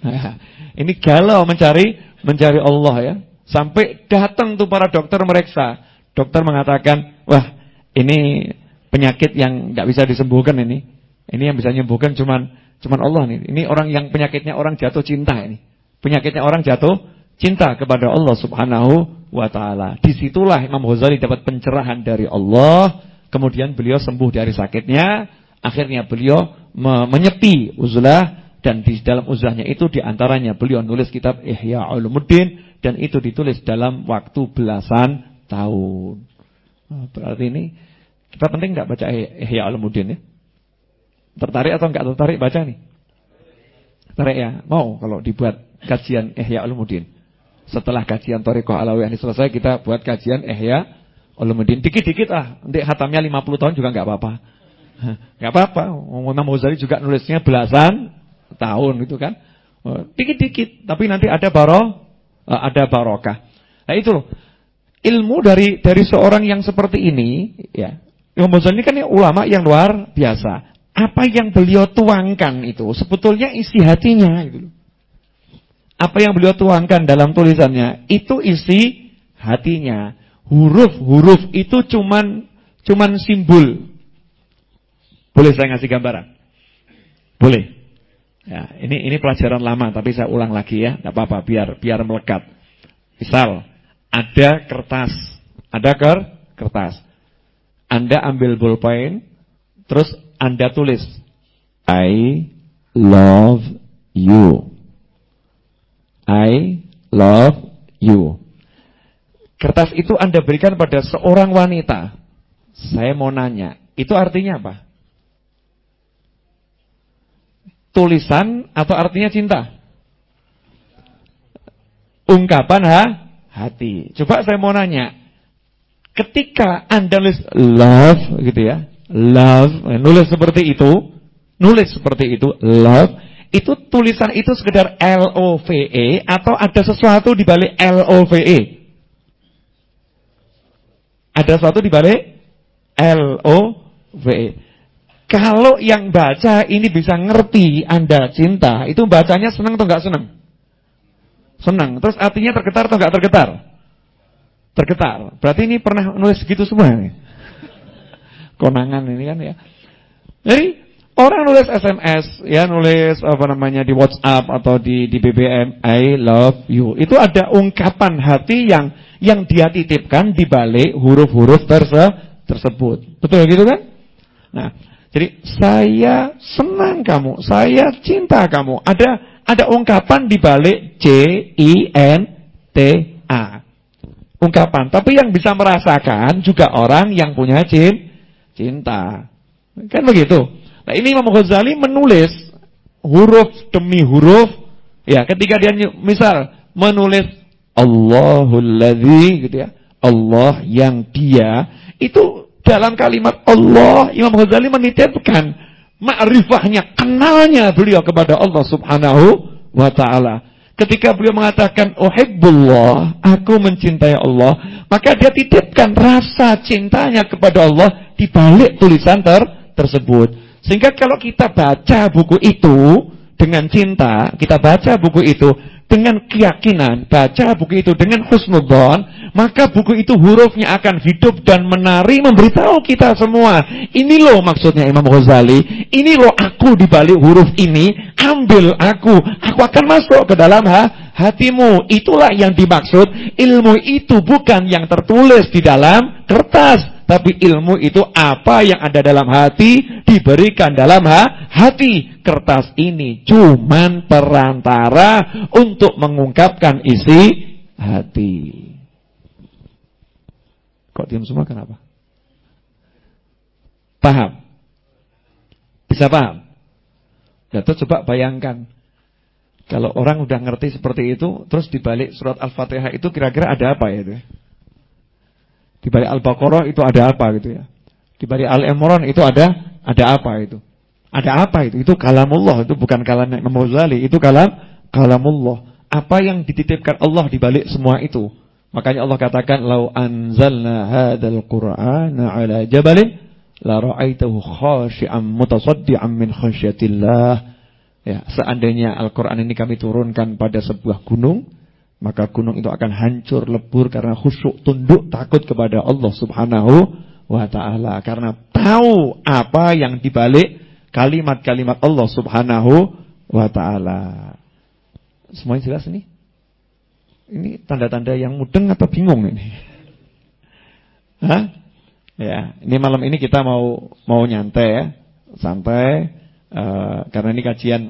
Speaker 1: nah, ini galau mencari mencari Allah ya. Sampai datang tuh para dokter mereksa. Dokter mengatakan, "Wah, ini penyakit yang nggak bisa disembuhkan ini. Ini yang bisa menyembuhkan cuman cuman Allah nih. Ini orang yang penyakitnya orang jatuh cinta ini. Penyakitnya orang jatuh cinta kepada Allah Subhanahu wa taala. Di situlah Imam Ghazali dapat pencerahan dari Allah, kemudian beliau sembuh dari sakitnya, akhirnya beliau me menyepi uzlah dan di dalam uzlahnya itu di antaranya beliau nulis kitab Ihya Ulumuddin dan itu ditulis dalam waktu belasan tahun. Berarti ini kita penting nggak baca Ihya Ulumuddin ya? Tertarik atau nggak tertarik baca nih? Tertarik ya? Mau kalau dibuat kajian Ihya Ulumuddin. Setelah kajian Thariqah Alawiyah ini selesai kita buat kajian Ihya Ulumuddin. Dikit-dikit ah, nanti hatamnya 50 tahun juga nggak apa-apa. Nggak apa-apa. Imam Ghazali juga nulisnya belasan tahun gitu kan. Oh, dikit-dikit, tapi nanti ada baro, eh, ada barokah. Nah itu loh. Ilmu dari dari seorang yang seperti ini ya Imam ini kan ulama yang luar biasa. Apa yang beliau tuangkan itu sebetulnya isi hatinya gitu. Apa yang beliau tuangkan dalam tulisannya itu isi hatinya. Huruf-huruf itu cuman cuman simbol. Boleh saya ngasih gambaran? Boleh. Ya, ini ini pelajaran lama tapi saya ulang lagi ya, enggak apa-apa biar biar melekat. Misal ada kertas, ada ker kertas. Anda ambil bolpen, terus Anda tulis I love you. I love you. Kertas itu Anda berikan pada seorang wanita. Saya mau nanya, itu artinya apa? Tulisan atau artinya cinta? Ungkapan ha? hati. Coba saya mau nanya, Ketika Anda nulis love gitu ya, love, eh, nulis seperti itu, nulis seperti itu, love, itu tulisan itu sekedar L O V E atau ada sesuatu di balik L O V E? Ada sesuatu di balik L O V E. Kalau yang baca ini bisa ngerti Anda cinta, itu bacanya senang atau enggak senang? Senang. Terus artinya tergetar atau enggak tergetar? Tergetar. Berarti ini pernah nulis gitu semua nih. Konangan ini kan ya. Jadi orang nulis SMS ya nulis apa namanya di WhatsApp atau di di BBM I love you. Itu ada ungkapan hati yang yang dia titipkan di balik huruf-huruf terse tersebut. Betul gitu kan? Nah, jadi saya senang kamu, saya cinta kamu. Ada ada ungkapan di balik C I N T A ungkapan. Tapi yang bisa merasakan juga orang yang punya cinta. Kan begitu. Nah ini Imam Ghazali menulis huruf demi huruf. Ya ketika dia misal menulis Allahul Ladzi gitu ya. Allah yang dia. Itu dalam kalimat Allah Imam Ghazali menitipkan makrifahnya, kenalnya beliau kepada Allah subhanahu wa ta'ala. Ketika beliau mengatakan uhibbullah, aku mencintai Allah, maka dia titipkan rasa cintanya kepada Allah di balik tulisan ter tersebut. Sehingga kalau kita baca buku itu dengan cinta, kita baca buku itu dengan keyakinan, baca buku itu dengan husnudzon, maka buku itu hurufnya akan hidup dan menari memberitahu kita semua. Ini loh maksudnya Imam Ghazali, ini loh aku di balik huruf ini, ambil aku, aku akan masuk ke dalam ha, hatimu. Itulah yang dimaksud, ilmu itu bukan yang tertulis di dalam kertas, tapi ilmu itu apa yang ada dalam hati diberikan dalam ha hati. Kertas ini cuman perantara untuk mengungkapkan isi hati. Kok diam semua kenapa? Paham? Bisa paham? Ya, coba bayangkan kalau orang udah ngerti seperti itu, terus dibalik surat Al-Fatihah itu kira-kira ada apa ya itu? Di balik Al-Baqarah itu ada apa gitu ya? Di balik Al-Imran itu ada ada apa itu? Ada apa itu? Itu kalamullah, itu bukan kalam Imam Ghazali, itu kalam kalamullah. Apa yang dititipkan Allah di balik semua itu? Makanya Allah katakan lau anzalna hadzal qur'ana ala jabalin la ra'aitahu khashi'an mutasaddian min khasyatillah. Ya, seandainya Al-Qur'an ini kami turunkan pada sebuah gunung, maka gunung itu akan hancur lebur karena khusyuk tunduk takut kepada Allah Subhanahu wa taala karena tahu apa yang dibalik kalimat-kalimat Allah Subhanahu wa taala. Semuanya jelas ini? Ini tanda-tanda yang mudeng atau bingung ini? Hah? Ya, ini malam ini kita mau mau nyantai ya, santai uh, karena ini kajian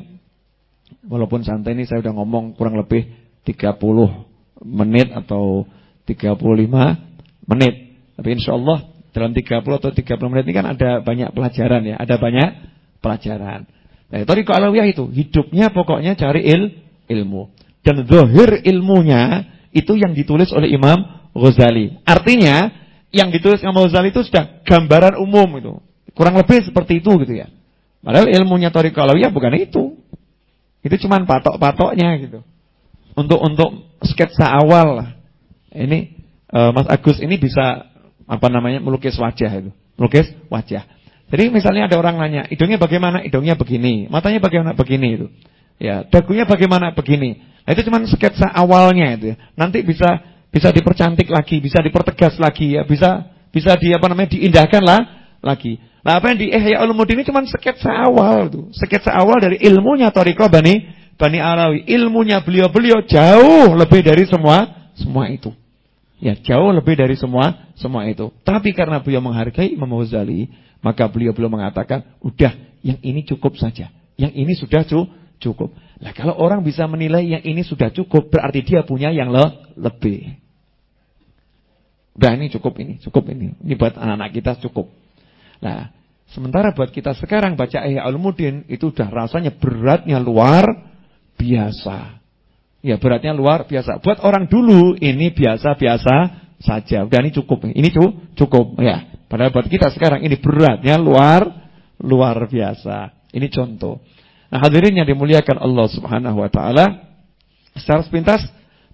Speaker 1: walaupun santai ini saya udah ngomong kurang lebih 30 menit atau 35 menit. Tapi insya Allah dalam 30 atau 30 menit ini kan ada banyak pelajaran ya, ada banyak pelajaran. Nah, Tariqah Alawiyah itu hidupnya pokoknya cari il, ilmu. Dan zahir ilmunya itu yang ditulis oleh Imam Ghazali. Artinya yang ditulis Imam Ghazali itu sudah gambaran umum itu. Kurang lebih seperti itu gitu ya. Padahal ilmunya Tariqah Alawiyah bukan itu. Itu cuma patok-patoknya gitu untuk untuk sketsa awal. Ini uh, Mas Agus ini bisa apa namanya melukis wajah itu, melukis wajah. Jadi misalnya ada orang nanya, hidungnya bagaimana? Hidungnya begini, matanya bagaimana? Begini itu. Ya, dagunya bagaimana? Begini. Nah, itu cuma sketsa awalnya itu ya. Nanti bisa bisa dipercantik lagi, bisa dipertegas lagi ya, bisa bisa di apa namanya diindahkan lah lagi. Nah, apa yang di Ihya Ulumuddin ini cuma sketsa awal tuh. Sketsa awal dari ilmunya Thariqah Bani Bani Alawi. Ilmunya beliau-beliau jauh lebih dari semua semua itu. Ya, jauh lebih dari semua semua itu. Tapi karena beliau menghargai Imam Ghazali, maka beliau-beliau mengatakan, "Udah, yang ini cukup saja. Yang ini sudah cukup." Nah, kalau orang bisa menilai yang ini sudah cukup, berarti dia punya yang le lebih. Udah ini cukup ini, cukup ini. Ini buat anak-anak kita cukup. Nah, sementara buat kita sekarang baca Ihya Ulumuddin itu udah rasanya beratnya luar biasa. Ya beratnya luar biasa. Buat orang dulu ini biasa-biasa saja. Udah ini cukup. Ini cukup ya. Padahal buat kita sekarang ini beratnya luar luar biasa. Ini contoh. Nah, hadirin yang dimuliakan Allah Subhanahu wa taala, secara sepintas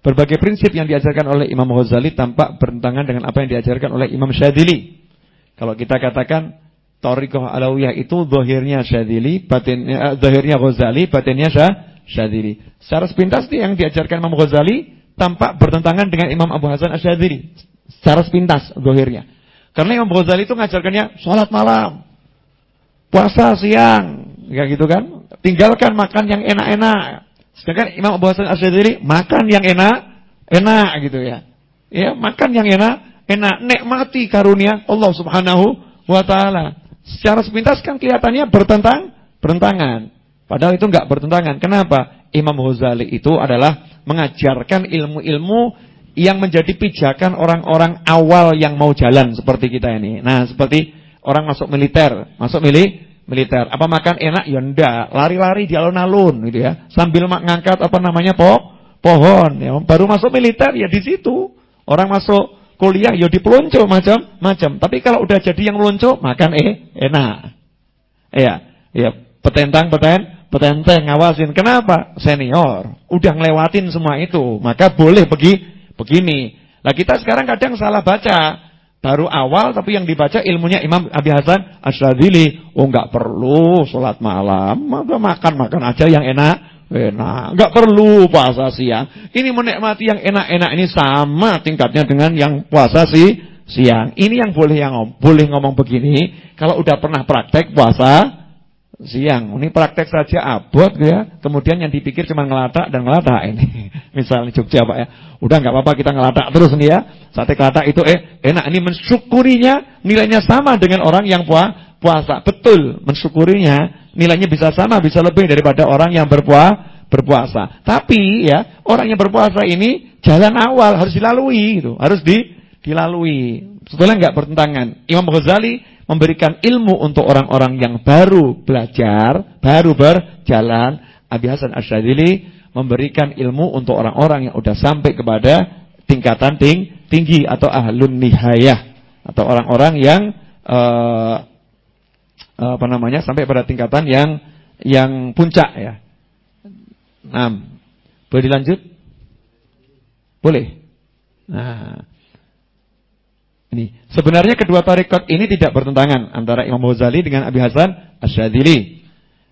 Speaker 1: berbagai prinsip yang diajarkan oleh Imam Ghazali tampak bertentangan dengan apa yang diajarkan oleh Imam Syadzili. Kalau kita katakan Tariqah Alawiyah itu zahirnya Syadzili, batinnya zahirnya Ghazali, batinnya Syadzili. Syadzili. Secara sepintas yang diajarkan Imam Ghazali tampak bertentangan dengan Imam Abu Hasan Asyadzili. Secara sepintas dohirnya. Karena Imam Ghazali itu ngajarkannya sholat malam, puasa siang, kayak gitu kan. Tinggalkan makan yang enak-enak. Sedangkan Imam Abu Hasan Asyadzili makan yang enak, enak gitu ya. Ya, makan yang enak, enak, nikmati karunia Allah Subhanahu wa taala. Secara sepintas kan kelihatannya bertentang, bertentangan. Padahal itu enggak bertentangan. Kenapa? Imam Ghazali itu adalah mengajarkan ilmu-ilmu yang menjadi pijakan orang-orang awal yang mau jalan seperti kita ini. Nah, seperti orang masuk militer, masuk milih militer. Apa makan enak? Ya enggak, lari-lari di alun-alun gitu ya. Sambil ngangkat apa namanya? po pohon ya. Baru masuk militer ya di situ. Orang masuk kuliah ya di pelonco macam-macam. Tapi kalau udah jadi yang melonco, makan eh enak. Ya, ya petentang peten petenteng ngawasin. Kenapa? Senior. Udah ngelewatin semua itu. Maka boleh pergi begini. Nah kita sekarang kadang salah baca. Baru awal tapi yang dibaca ilmunya Imam Abi Hasan Asyadili. Oh enggak perlu sholat malam, makan-makan aja yang enak. Enak, enggak perlu puasa siang. Ini menikmati yang enak-enak ini sama tingkatnya dengan yang puasa si siang. Ini yang boleh yang boleh ngomong begini kalau udah pernah praktek puasa siang. Ini praktek saja abot ya. Kemudian yang dipikir cuma ngelatak dan ngelatak ini. Misalnya Jogja Pak ya. Udah nggak apa-apa kita ngelatak terus nih ya. Sate kelatak itu eh enak ini mensyukurinya nilainya sama dengan orang yang puasa. puasa. Betul, mensyukurinya nilainya bisa sama, bisa lebih daripada orang yang berpuasa berpuasa. Tapi ya, orang yang berpuasa ini jalan awal harus dilalui itu, harus di dilalui. Sebetulnya nggak bertentangan. Imam Ghazali memberikan ilmu untuk orang-orang yang baru belajar, baru berjalan. Abi Hasan Asyadili memberikan ilmu untuk orang-orang yang sudah sampai kepada tingkatan ting tinggi atau ahlun nihayah atau orang-orang yang uh, apa namanya sampai pada tingkatan yang yang puncak ya. Nah, boleh dilanjut? Boleh. Nah, ini sebenarnya kedua tarekat ini tidak bertentangan antara Imam Ghazali dengan Abi Hasan Asyadili.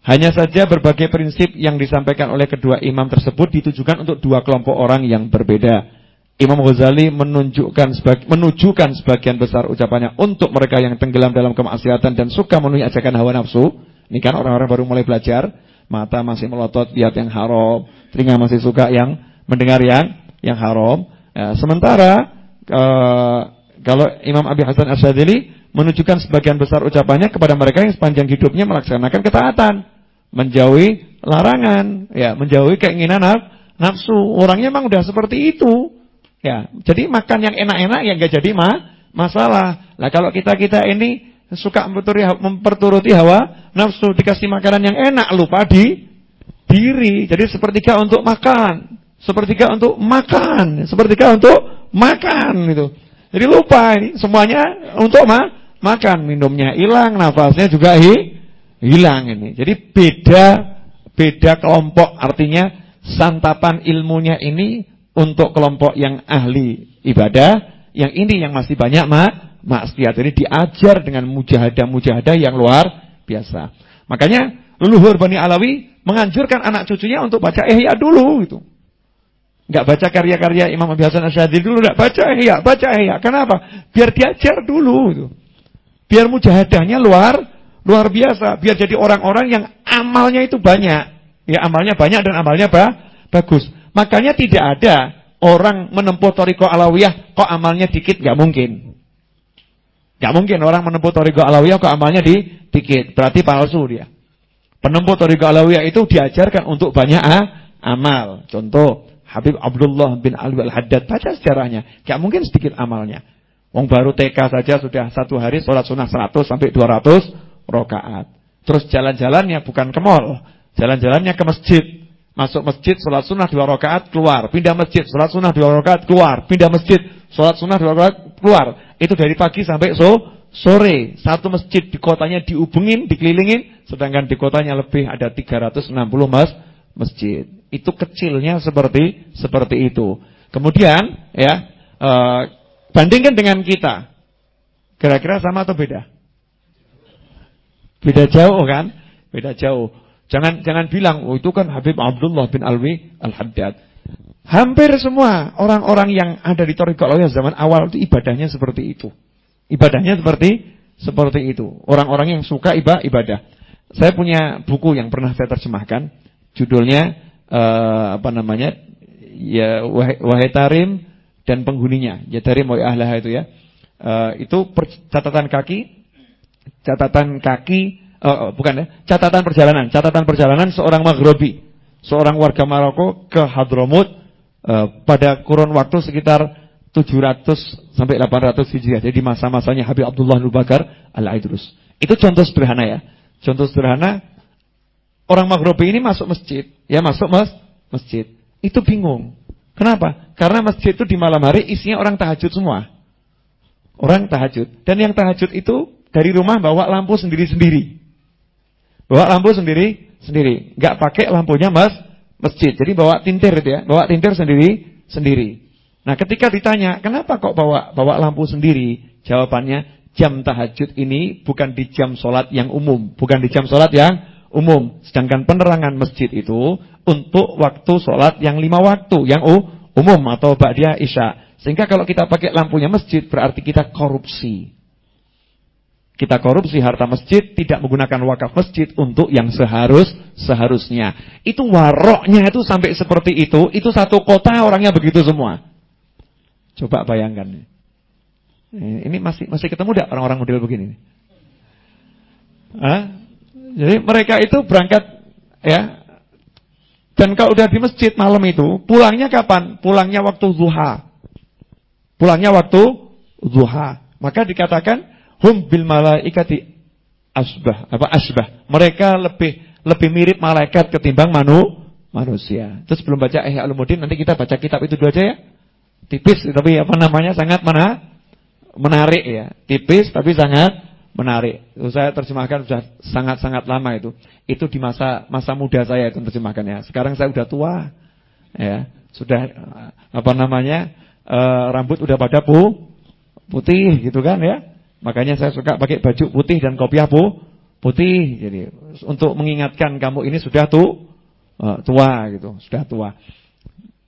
Speaker 1: Hanya saja berbagai prinsip yang disampaikan oleh kedua imam tersebut ditujukan untuk dua kelompok orang yang berbeda. Imam Ghazali menunjukkan sebag, menunjukkan sebagian besar ucapannya untuk mereka yang tenggelam dalam kemaksiatan dan suka memenuhi ajakan hawa nafsu. Ini kan orang-orang baru mulai belajar, mata masih melotot lihat yang haram, telinga masih suka yang mendengar yang yang haram. Ya, sementara eh, kalau Imam Abi Hasan Asyadili menunjukkan sebagian besar ucapannya kepada mereka yang sepanjang hidupnya melaksanakan ketaatan, menjauhi larangan, ya, menjauhi keinginan nafsu. Orangnya memang udah seperti itu. Ya, jadi makan yang enak-enak ya enggak jadi ma masalah. Lah kalau kita-kita ini suka memperturuti hawa nafsu, dikasih makanan yang enak lupa di diri. Jadi sepertiga untuk makan, sepertiga untuk makan, sepertiga untuk makan itu. Jadi lupa ini semuanya untuk ma makan, minumnya hilang, nafasnya juga hi hilang ini. Jadi beda beda kelompok artinya santapan ilmunya ini untuk kelompok yang ahli ibadah, yang ini yang masih banyak ma maksiat. Jadi diajar dengan mujahadah-mujahadah yang luar biasa. Makanya leluhur Bani Alawi menganjurkan anak cucunya untuk baca Ihya dulu itu. Enggak baca karya-karya Imam Abi Hasan Asy'ari dulu, enggak baca ya, baca ya. Kenapa? Biar diajar dulu itu. Biar mujahadahnya luar luar biasa, biar jadi orang-orang yang amalnya itu banyak. Ya amalnya banyak dan amalnya ba bagus. Makanya tidak ada orang menempuh toriko alawiyah kok amalnya dikit, enggak mungkin. Enggak mungkin orang menempuh toriko alawiyah kok amalnya di dikit, berarti palsu dia. Penempuh toriko alawiyah itu diajarkan untuk banyak ah, amal. Contoh, Habib Abdullah bin Alwi Al-Haddad. Baca sejarahnya. Gak mungkin sedikit amalnya. Wong baru TK saja sudah satu hari sholat sunnah 100 sampai 200 rokaat. Terus jalan-jalannya bukan ke mall. Jalan-jalannya ke masjid. Masuk masjid, sholat sunnah dua rokaat, keluar. Pindah masjid, sholat sunnah dua rokaat, keluar. Pindah masjid, sholat sunnah dua rokaat, keluar. Itu dari pagi sampai so, sore. Satu masjid di kotanya diubungin, dikelilingin. Sedangkan di kotanya lebih ada 360 mas, masjid. Itu kecilnya seperti seperti itu. Kemudian ya e, bandingkan dengan kita. Kira-kira sama atau beda? Beda jauh kan? Beda jauh. Jangan jangan bilang oh itu kan Habib Abdullah bin Alwi Al-Haddad. Hampir semua orang-orang yang ada di Thariqah Alawiyah zaman awal itu ibadahnya seperti itu. Ibadahnya seperti seperti itu. Orang-orang yang suka ibadah. Saya punya buku yang pernah saya terjemahkan Judulnya uh, apa namanya? Ya wahai tarim dan penghuninya. Ya tarim wa ahlah itu ya. Uh, itu catatan kaki catatan kaki uh, bukan ya, catatan perjalanan, catatan perjalanan seorang Maghribi, seorang warga Maroko ke Hadramut uh, pada kurun waktu sekitar 700 sampai 800 Hijriah. Jadi masa-masanya Habib Abdullah Nur Bakar Al-Aidrus. Itu contoh sederhana ya. Contoh sederhana Orang Maghribi ini masuk masjid, ya masuk mas masjid. Itu bingung. Kenapa? Karena masjid itu di malam hari isinya orang tahajud semua. Orang tahajud. Dan yang tahajud itu dari rumah bawa lampu sendiri-sendiri. Bawa lampu sendiri-sendiri. Enggak pakai lampunya mas masjid. Jadi bawa tintir itu ya, bawa tintir sendiri-sendiri. Nah, ketika ditanya, "Kenapa kok bawa bawa lampu sendiri?" Jawabannya, jam tahajud ini bukan di jam sholat yang umum. Bukan di jam sholat yang umum. Sedangkan penerangan masjid itu untuk waktu sholat yang lima waktu. Yang umum atau ba'diyah isya. Sehingga kalau kita pakai lampunya masjid berarti kita korupsi. Kita korupsi harta masjid, tidak menggunakan wakaf masjid untuk yang seharus seharusnya. Itu waroknya itu sampai seperti itu, itu satu kota orangnya begitu semua. Coba bayangkan. Ini masih masih ketemu tidak orang-orang model begini? Hah? Jadi mereka itu berangkat ya. Dan kalau udah di masjid malam itu, pulangnya kapan? Pulangnya waktu zuha. Pulangnya waktu zuha. Maka dikatakan hum bil malaikati asbah apa asbah. Mereka lebih lebih mirip malaikat ketimbang manu, manusia. Terus belum baca Ihya Ulumuddin nanti kita baca kitab itu dulu aja ya. Tipis tapi apa namanya sangat mana menarik ya. Tipis tapi sangat menarik. Saya terjemahkan sudah sangat-sangat lama itu. Itu di masa masa muda saya itu terjemahkannya. Sekarang saya sudah tua. Ya, sudah apa namanya? E, rambut udah pada pu, putih gitu kan ya. Makanya saya suka pakai baju putih dan kopiah bu, putih. Jadi untuk mengingatkan kamu ini sudah tuh uh, tua gitu, sudah tua.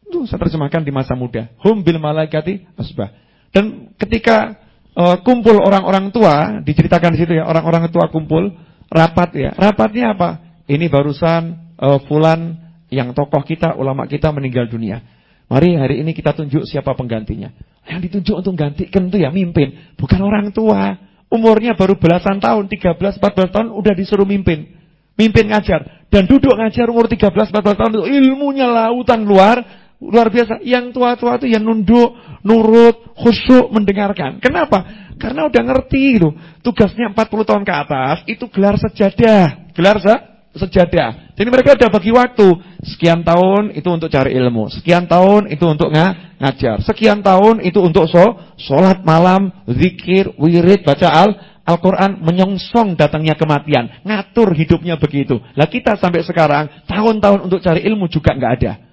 Speaker 1: Itu saya terjemahkan di masa muda. Hum bil malaikati asbah. Dan ketika uh, kumpul orang-orang tua, diceritakan di situ ya, orang-orang tua kumpul rapat ya. Rapatnya apa? Ini barusan uh, fulan yang tokoh kita, ulama kita meninggal dunia. Mari hari ini kita tunjuk siapa penggantinya. Yang ditunjuk untuk gantikan itu ya mimpin, bukan orang tua. Umurnya baru belasan tahun, 13, 14 tahun udah disuruh mimpin. Mimpin ngajar. Dan duduk ngajar umur 13, 14 tahun itu ilmunya lautan luar, luar biasa. Yang tua-tua itu yang nunduk, nurut, khusyuk mendengarkan. Kenapa? Karena udah ngerti gitu. Tugasnya 40 tahun ke atas itu gelar sejadah. Gelar se sejadah. Jadi mereka udah bagi waktu. Sekian tahun itu untuk cari ilmu. Sekian tahun itu untuk ng ngajar. Sekian tahun itu untuk so, sholat malam, zikir, wirid, baca al, Al-Quran menyongsong datangnya kematian. Ngatur hidupnya begitu. Lah kita sampai sekarang, tahun-tahun untuk cari ilmu juga nggak ada.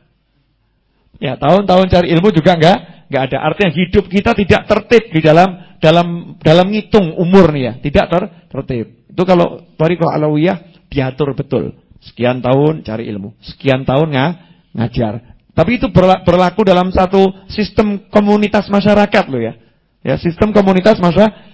Speaker 1: Ya, tahun-tahun cari ilmu juga nggak nggak ada. Artinya hidup kita tidak tertib di dalam dalam dalam ngitung umur nih ya, tidak ter, tertib. Itu kalau Tariqah Alawiyah diatur betul. Sekian tahun cari ilmu, sekian tahun nggak ngajar. Tapi itu berlaku dalam satu sistem komunitas masyarakat loh ya. Ya, sistem komunitas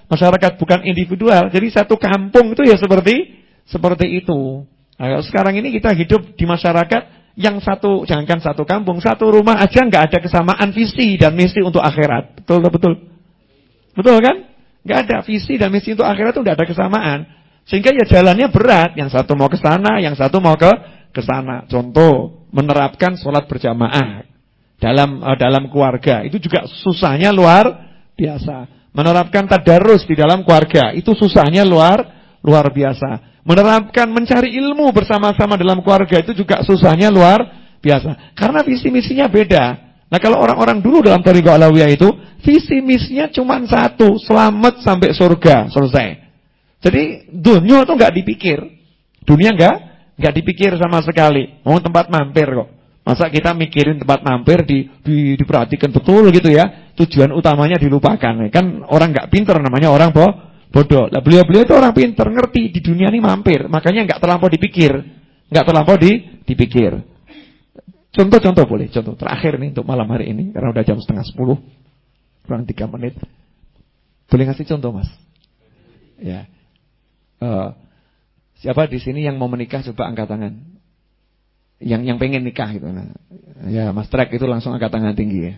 Speaker 1: masyarakat bukan individual. Jadi satu kampung itu ya seperti seperti itu. Nah, sekarang ini kita hidup di masyarakat yang satu jangankan satu kampung, satu rumah aja nggak ada kesamaan visi dan misi untuk akhirat. Betul betul. Betul kan? Nggak ada visi dan misi untuk akhirat itu nggak ada kesamaan. Sehingga ya jalannya berat, yang satu mau ke sana, yang satu mau ke ke sana. Contoh, menerapkan sholat berjamaah dalam uh, dalam keluarga. Itu juga susahnya luar biasa. Menerapkan tadarus di dalam keluarga itu susahnya luar luar biasa. Menerapkan mencari ilmu bersama-sama dalam keluarga itu juga susahnya luar biasa. Karena visi misinya beda. Nah kalau orang-orang dulu dalam Tariqah Alawiyah itu visi misinya cuma satu, selamat sampai surga, selesai. Jadi dunia itu nggak dipikir. Dunia nggak Gak dipikir sama sekali. Mau tempat mampir kok. Masa kita mikirin tempat mampir di, di diperhatikan betul gitu ya. Tujuan utamanya dilupakan. Kan orang gak pinter namanya orang bo, bodoh. Lah beliau-beliau itu orang pinter, ngerti di dunia ini mampir. Makanya gak terlampau dipikir. Gak terlampau di, dipikir. Contoh-contoh boleh. Contoh terakhir nih untuk malam hari ini. Karena udah jam setengah sepuluh. Kurang tiga menit. Boleh ngasih contoh mas? Ya. Uh, Siapa di sini yang mau menikah coba angkat tangan. Yang yang pengen nikah gitu. Nah, ya Mas Trek itu langsung angkat tangan tinggi ya.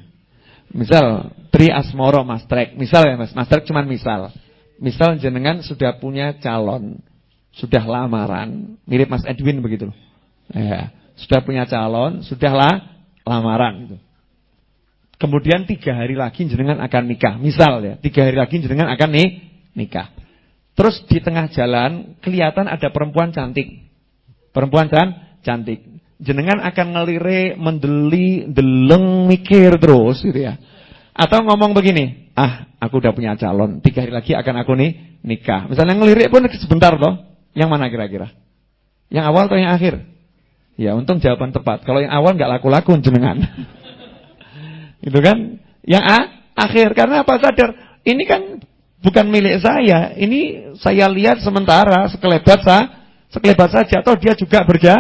Speaker 1: Misal Tri Asmoro Mas Trek, misal ya Mas, Mas Trek cuman misal. Misal jenengan sudah punya calon, sudah lamaran, mirip Mas Edwin begitu. Ya, sudah punya calon, sudahlah lamaran gitu. Kemudian tiga hari lagi jenengan akan nikah, misal ya, tiga hari lagi jenengan akan nih nikah. Terus di tengah jalan kelihatan ada perempuan cantik. Perempuan kan cantik. Jenengan akan ngelirik, mendeli, deleng, mikir terus gitu ya. Atau ngomong begini, ah aku udah punya calon, tiga hari lagi akan aku nih nikah. Misalnya ngelirik pun sebentar loh. Yang mana kira-kira? Yang awal atau yang akhir? Ya untung jawaban tepat. Kalau yang awal nggak laku-laku jenengan. itu kan? Yang A, akhir. Karena apa sadar? Ini kan bukan milik saya. Ini saya lihat sementara sekelebat sa, sekelebat saja atau dia juga berja,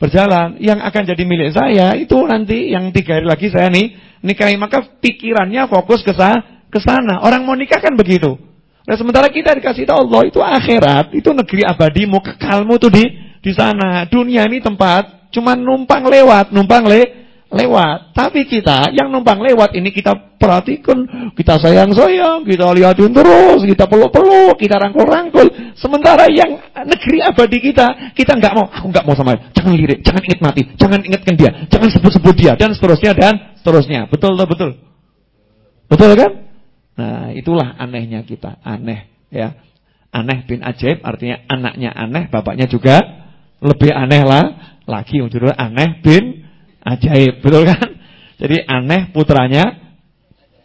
Speaker 1: berjalan. Yang akan jadi milik saya itu nanti yang tiga hari lagi saya nih nikahi maka pikirannya fokus ke sana, ke sana. Orang mau nikah kan begitu. Nah, sementara kita dikasih tahu Allah itu akhirat, itu negeri abadimu, kekalmu tuh di di sana. Dunia ini tempat cuma numpang lewat, numpang le lewat. Tapi kita yang numpang lewat ini kita perhatikan, kita sayang-sayang, kita lihatin terus, kita peluk-peluk, kita rangkul-rangkul. Sementara yang negeri abadi kita, kita nggak mau, aku nggak mau sama dia. Jangan lirik, jangan ingat mati, jangan ingatkan dia, jangan sebut-sebut dia dan seterusnya dan seterusnya. Betul betul betul. Betul kan? Nah, itulah anehnya kita, aneh ya. Aneh bin ajaib artinya anaknya aneh, bapaknya juga lebih aneh lah lagi. Judul aneh bin ajaib, betul kan? Jadi aneh putranya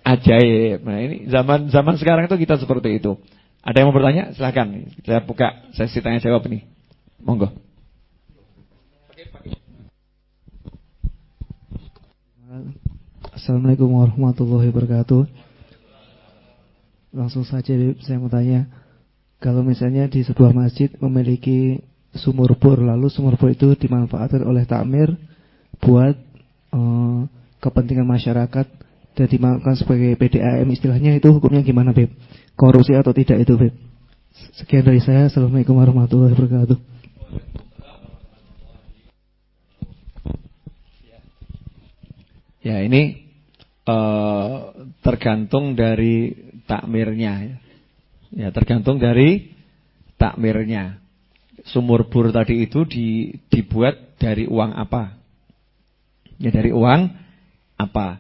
Speaker 1: ajaib. Nah, ini zaman zaman sekarang itu kita seperti itu. Ada yang mau bertanya? Silahkan. Saya buka sesi tanya jawab ini. Monggo.
Speaker 2: Assalamualaikum warahmatullahi wabarakatuh. Langsung saja saya mau tanya, kalau misalnya di sebuah masjid memiliki sumur bor, lalu sumur bor itu dimanfaatkan oleh takmir buat uh, kepentingan masyarakat dan dimakan sebagai PDAM istilahnya itu hukumnya gimana Beb? Korupsi atau tidak itu Beb? Sekian dari saya. Assalamualaikum warahmatullahi wabarakatuh.
Speaker 1: Ya ini uh, tergantung dari takmirnya ya. tergantung dari takmirnya. Sumur bor tadi itu di, dibuat dari uang apa? Ya dari uang apa?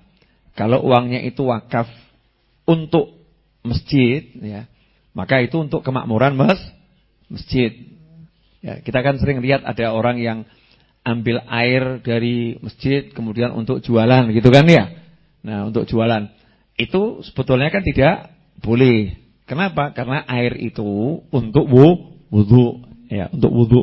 Speaker 1: Kalau uangnya itu wakaf untuk masjid ya, maka itu untuk kemakmuran mas masjid. Ya, kita kan sering lihat ada orang yang ambil air dari masjid kemudian untuk jualan gitu kan ya. Nah, untuk jualan itu sebetulnya kan tidak boleh. Kenapa? Karena air itu untuk wudu, ya, untuk wudu.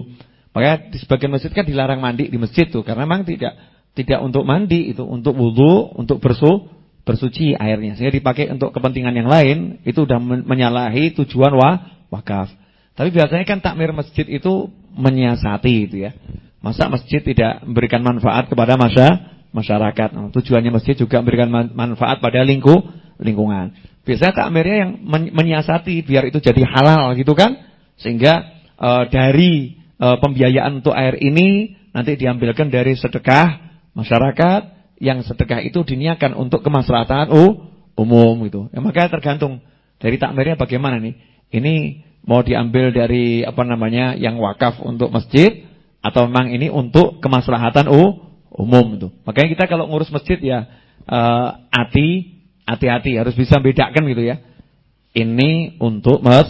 Speaker 1: Makanya di sebagian masjid kan dilarang mandi di masjid tuh karena memang tidak tidak untuk mandi itu, untuk wudhu, untuk bersu, bersuci airnya. Sehingga dipakai untuk kepentingan yang lain, itu sudah menyalahi tujuan wa, wakaf. Tapi biasanya kan takmir masjid itu menyiasati itu ya. Masa masjid tidak memberikan manfaat kepada masa masyarakat. Nah, tujuannya masjid juga memberikan manfaat pada lingku, lingkungan. Biasanya takmirnya yang menyiasati biar itu jadi halal gitu kan. Sehingga e, dari e, pembiayaan untuk air ini nanti diambilkan dari sedekah masyarakat yang sedekah itu diniakan untuk kemaslahatan uh, umum gitu. Ya makanya tergantung dari takmirnya bagaimana nih. Ini mau diambil dari apa namanya yang wakaf untuk masjid atau memang ini untuk kemaslahatan uh, umum itu. Makanya kita kalau ngurus masjid ya uh, hati hati-hati harus bisa bedakan gitu ya. Ini untuk mas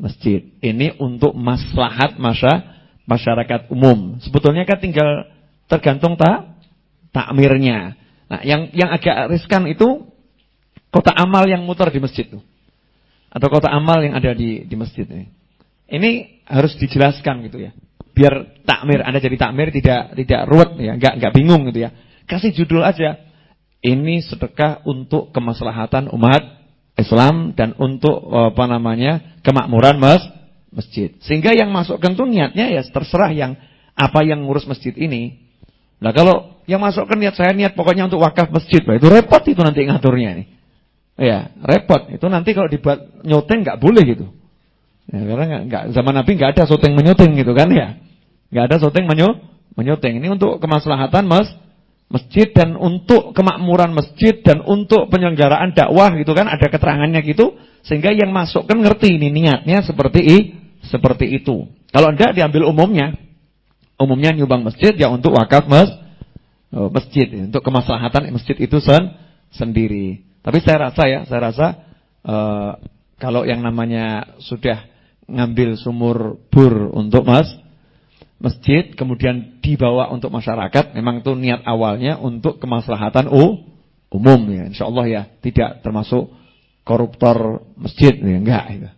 Speaker 1: masjid, ini untuk maslahat masa masyarakat umum. Sebetulnya kan tinggal tergantung tak takmirnya. Nah, yang yang agak riskan itu kota amal yang muter di masjid tuh. Atau kota amal yang ada di di masjid ini. Ini harus dijelaskan gitu ya. Biar takmir Anda jadi takmir tidak tidak ruwet ya, enggak enggak bingung gitu ya. Kasih judul aja. Ini sedekah untuk kemaslahatan umat Islam dan untuk apa namanya? kemakmuran mas masjid. Sehingga yang masukkan tuh niatnya ya terserah yang apa yang ngurus masjid ini. Nah kalau yang masukkan niat saya niat pokoknya untuk wakaf masjid. Itu repot itu nanti ngaturnya nih. Ya, repot. Itu nanti kalau dibuat nyoteng nggak boleh gitu. Ya, karena nggak zaman Nabi nggak ada soteng menyoteng gitu kan ya. Nggak ada soteng menyo menyoteng. Ini untuk kemaslahatan mas masjid dan untuk kemakmuran masjid dan untuk penyelenggaraan dakwah gitu kan ada keterangannya gitu sehingga yang masuk kan ngerti ini niatnya seperti i, seperti itu. Kalau enggak diambil umumnya. Umumnya nyumbang masjid ya untuk wakaf mas Oh, masjid untuk kemaslahatan masjid itu sen sendiri. Tapi saya rasa ya, saya rasa uh, kalau yang namanya sudah ngambil sumur bur untuk mas masjid kemudian dibawa untuk masyarakat, memang itu niat awalnya untuk kemaslahatan u, umum ya. Insyaallah ya, tidak termasuk koruptor masjid ya, enggak itu.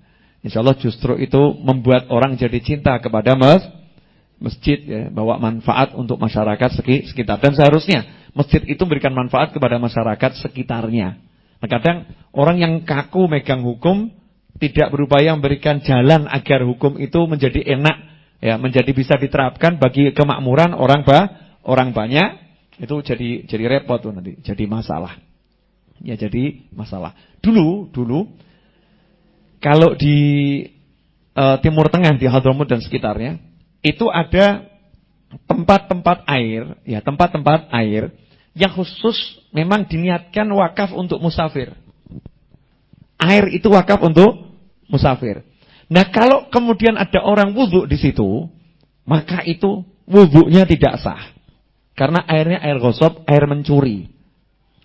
Speaker 1: Insyaallah justru itu membuat orang jadi cinta kepada mas masjid ya, bawa manfaat untuk masyarakat sekitar dan seharusnya masjid itu memberikan manfaat kepada masyarakat sekitarnya. Nah, kadang orang yang kaku megang hukum tidak berupaya memberikan jalan agar hukum itu menjadi enak, ya, menjadi bisa diterapkan bagi kemakmuran orang ba, orang banyak, itu jadi jadi repot tuh nanti, jadi masalah. Ya jadi masalah. Dulu, dulu kalau di uh, Timur Tengah di Hadramut dan sekitarnya, itu ada tempat-tempat air, ya, tempat-tempat air yang khusus memang diniatkan wakaf untuk musafir. Air itu wakaf untuk musafir. Nah, kalau kemudian ada orang wudhu di situ, maka itu wudhunya tidak sah. Karena airnya air gosok, air mencuri.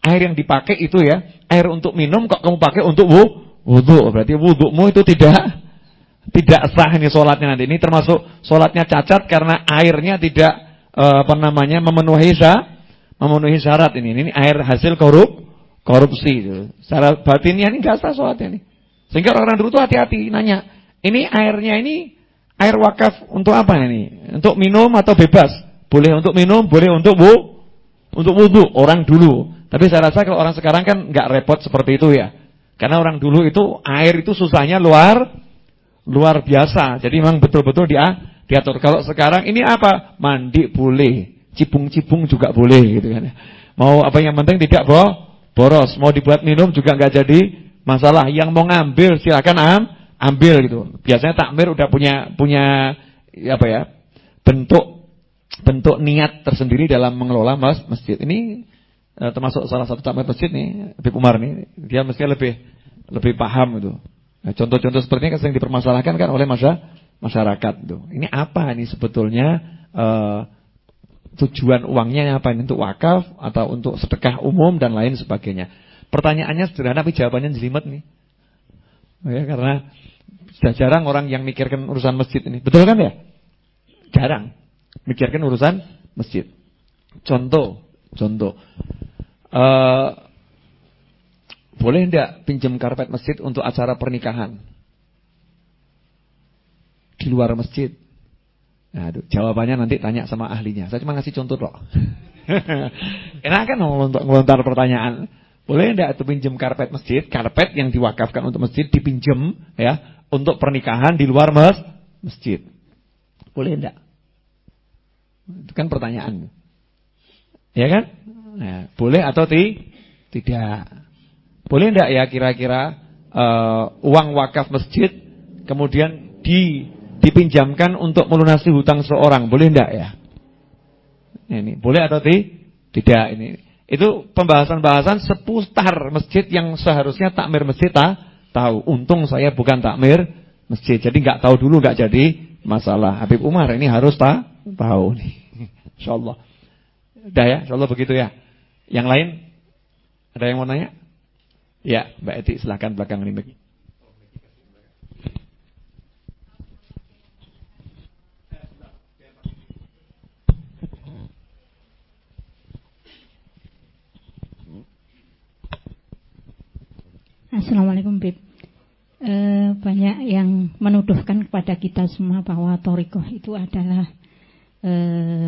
Speaker 1: Air yang dipakai itu ya, air untuk minum kok kamu pakai untuk wudhu. Berarti wudhumu itu tidak tidak sah ini sholatnya nanti. Ini termasuk sholatnya cacat karena airnya tidak eh, apa namanya memenuhi sah, memenuhi syarat ini. Ini air hasil korup korupsi. Secara batinnya ini nggak sah sholatnya nih. Sehingga orang-orang dulu tuh hati-hati nanya, ini airnya ini air wakaf untuk apa ini? Untuk minum atau bebas? Boleh untuk minum, boleh untuk bu, untuk wudhu orang dulu. Tapi saya rasa kalau orang sekarang kan nggak repot seperti itu ya. Karena orang dulu itu air itu susahnya luar luar biasa. Jadi memang betul-betul dia diatur. Kalau sekarang ini apa? Mandi boleh, cipung-cipung juga boleh gitu kan. Mau apa yang penting tidak boh, boros. Mau dibuat minum juga nggak jadi masalah. Yang mau ngambil silakan am, ambil gitu. Biasanya takmir udah punya punya apa ya? bentuk bentuk niat tersendiri dalam mengelola mas, masjid. Ini eh, termasuk salah satu takmir masjid nih, Habib Umar nih. Dia mesti lebih lebih paham itu. Nah, contoh-contoh seperti ini kan sering dipermasalahkan kan oleh masa masyarakat tuh. Ini apa ini sebetulnya uh, tujuan uangnya apa ini untuk wakaf atau untuk sedekah umum dan lain sebagainya. Pertanyaannya sederhana tapi jawabannya jelimet nih. Ya, karena sudah jarang orang yang mikirkan urusan masjid ini. Betul kan ya? Jarang mikirkan urusan masjid. Contoh, contoh. Uh, boleh tidak pinjam karpet masjid untuk acara pernikahan? Di luar masjid. Aduh, jawabannya nanti tanya sama ahlinya. Saya cuma ngasih contoh loh. Enak kan untuk ngelontar pertanyaan. Boleh enggak itu pinjam karpet masjid, karpet yang diwakafkan untuk masjid dipinjam ya untuk pernikahan di luar mas masjid. Boleh enggak? Itu kan pertanyaan. Ya kan? Nah, boleh atau ti? tidak? Boleh enggak ya kira-kira uh, uang wakaf masjid kemudian di dipinjamkan untuk melunasi hutang seorang, boleh enggak ya? Ini boleh atau ti? tidak ini? Itu pembahasan-bahasan seputar masjid yang seharusnya takmir masjid tak tahu. Untung saya bukan takmir masjid. Jadi nggak tahu dulu nggak jadi masalah. Habib Umar ini harus tak tahu nih. Insyaallah. Udah ya, insyaallah begitu ya. Yang lain ada yang mau nanya? Ya, Mbak Eti silahkan belakang ini.
Speaker 3: Assalamualaikum Bib. E, banyak yang menuduhkan kepada kita semua bahwa torikoh itu adalah e,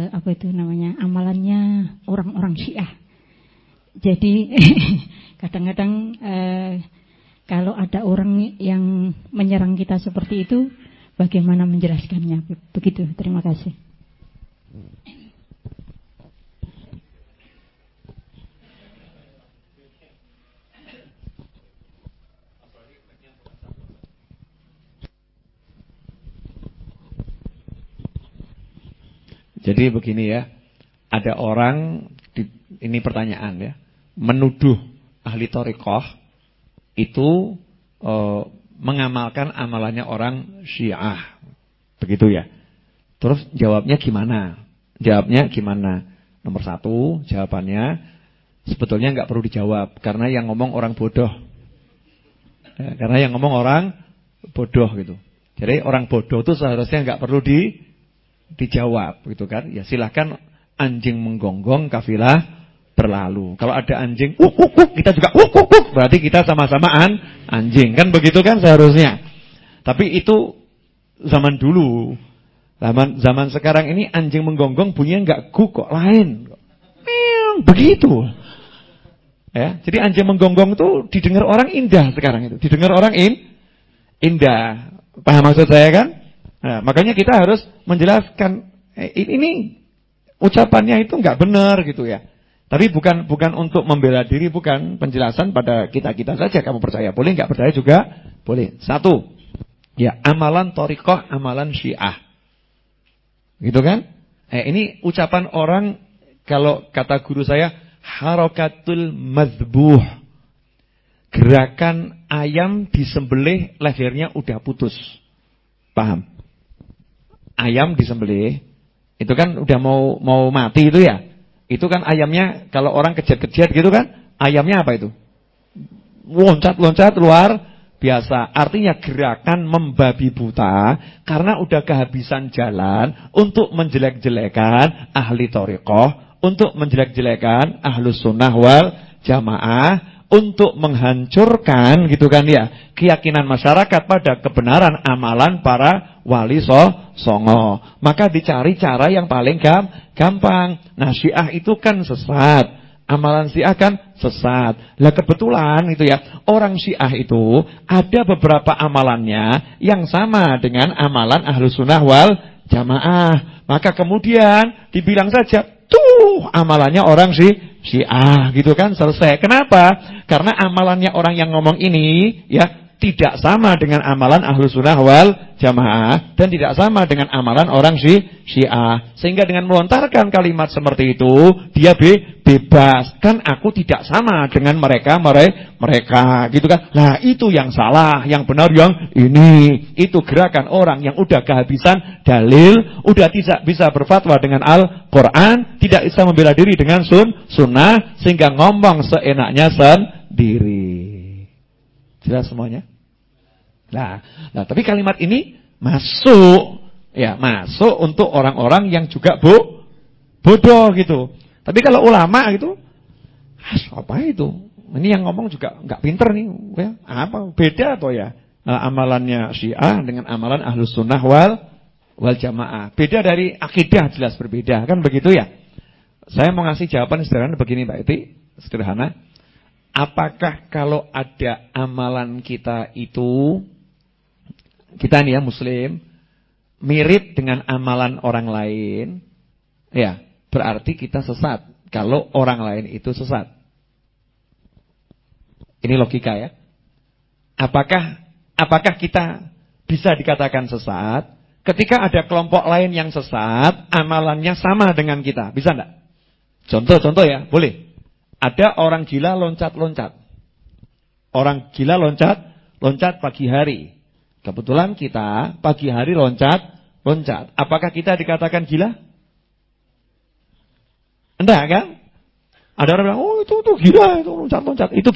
Speaker 3: apa itu namanya amalannya orang-orang Syiah. Jadi kadang-kadang e, kalau ada orang yang menyerang kita seperti itu, bagaimana menjelaskannya? Begitu. Terima kasih.
Speaker 1: Jadi begini ya, ada orang ini pertanyaan ya, menuduh ahli torikoh itu e, mengamalkan amalannya orang Syiah, begitu ya. Terus jawabnya gimana? Jawabnya gimana? Nomor satu, jawabannya sebetulnya nggak perlu dijawab karena yang ngomong orang bodoh. Ya, karena yang ngomong orang bodoh gitu. Jadi orang bodoh itu seharusnya nggak perlu di dijawab gitu kan. Ya silahkan anjing menggonggong kafilah berlalu. Kalau ada anjing uh, kita juga uh, uh, berarti kita sama-sama an anjing. Kan begitu kan seharusnya. Tapi itu zaman dulu. Zaman zaman sekarang ini anjing menggonggong bunyinya enggak guk kok lain. Begitu. Ya, jadi anjing menggonggong itu didengar orang indah sekarang itu. Didengar orang in indah. Paham maksud saya kan? Nah, makanya kita harus menjelaskan eh, ini ucapannya itu nggak benar gitu ya. Tapi bukan bukan untuk membela diri, bukan penjelasan pada kita-kita saja. Kamu percaya boleh, nggak percaya juga boleh. Satu, ya amalan torikoh, amalan syiah. Gitu kan? Eh, ini ucapan orang kalau kata guru saya harokatul mazbuh. Gerakan ayam disembelih lehernya udah putus. Paham? Ayam disembelih itu kan udah mau mau mati itu ya. Itu kan ayamnya kalau orang kejar-kejar gitu kan, ayamnya apa itu? Loncat-loncat luar biasa. Artinya gerakan membabi buta karena udah kehabisan jalan untuk menjelek-jelekan ahli torikoh, untuk menjelek-jelekan ahlus sunnah wal jamaah, untuk menghancurkan gitu kan ya keyakinan masyarakat pada kebenaran amalan para wali so songo. Maka dicari cara yang paling gampang. Nah, Syiah itu kan sesat. Amalan Syiah kan sesat. Lah kebetulan itu ya, orang Syiah itu ada beberapa amalannya yang sama dengan amalan Ahlus Sunnah wal Jamaah. Maka kemudian dibilang saja, tuh amalannya orang si Syiah gitu kan selesai. Kenapa? Karena amalannya orang yang ngomong ini ya tidak sama dengan amalan ahlu sunnah wal jamaah dan tidak sama dengan amalan orang si syiah. Sehingga dengan melontarkan kalimat seperti itu, dia be, bebas. Kan aku tidak sama dengan mereka mere, mereka gitu kan. Nah itu yang salah, yang benar yang ini. Itu gerakan orang yang udah kehabisan dalil, udah tidak bisa berfatwa dengan Al-Quran, tidak bisa membela diri dengan sun, sunnah, sehingga ngomong seenaknya sendiri. Jelas semuanya? Nah, nah tapi kalimat ini masuk ya, masuk untuk orang-orang yang juga bo bodoh gitu. Tapi kalau ulama gitu, apa itu? Ini yang ngomong juga nggak pinter nih, ya. Apa beda atau ya? Nah, amalannya Syiah dengan amalan Ahlus Sunnah wal wal Jamaah. Beda dari akidah jelas berbeda, kan begitu ya? Saya mau ngasih jawaban sederhana begini Mbak Iti, sederhana. Apakah kalau ada amalan kita itu kita nih ya muslim mirip dengan amalan orang lain, ya, berarti kita sesat kalau orang lain itu sesat. Ini logika ya. Apakah apakah kita bisa dikatakan sesat ketika ada kelompok lain yang sesat, amalannya sama dengan kita? Bisa enggak? Contoh-contoh ya, boleh. Ada orang gila loncat-loncat. Orang gila loncat-loncat pagi hari. Kebetulan kita pagi hari loncat-loncat. Apakah kita dikatakan gila? Enggak kan? Ada orang bilang, oh itu, itu gila, itu loncat-loncat. Itu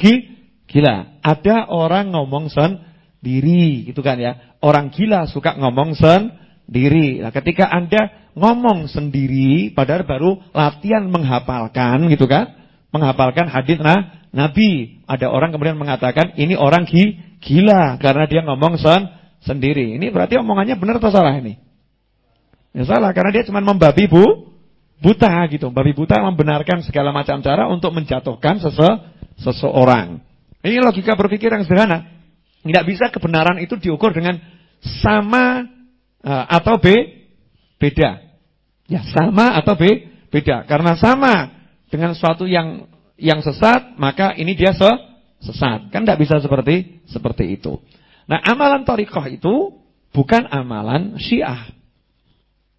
Speaker 1: gila. Ada orang ngomong sendiri, gitu kan ya. Orang gila suka ngomong sendiri. Nah, ketika Anda ngomong sendiri, padahal baru latihan menghafalkan, gitu kan menghafalkan hadis nah, Nabi. Ada orang kemudian mengatakan ini orang gila karena dia ngomong sen sendiri. Ini berarti omongannya benar atau salah ini? Ya salah karena dia cuma membabi bu buta gitu. Babi buta membenarkan segala macam cara untuk menjatuhkan sese seseorang. Ini logika berpikir yang sederhana. Tidak bisa kebenaran itu diukur dengan sama uh, atau b beda. Ya sama atau b beda. Karena sama dengan sesuatu yang yang sesat, maka ini dia se sesat. Kan tidak bisa seperti seperti itu. Nah, amalan torikoh itu bukan amalan syiah.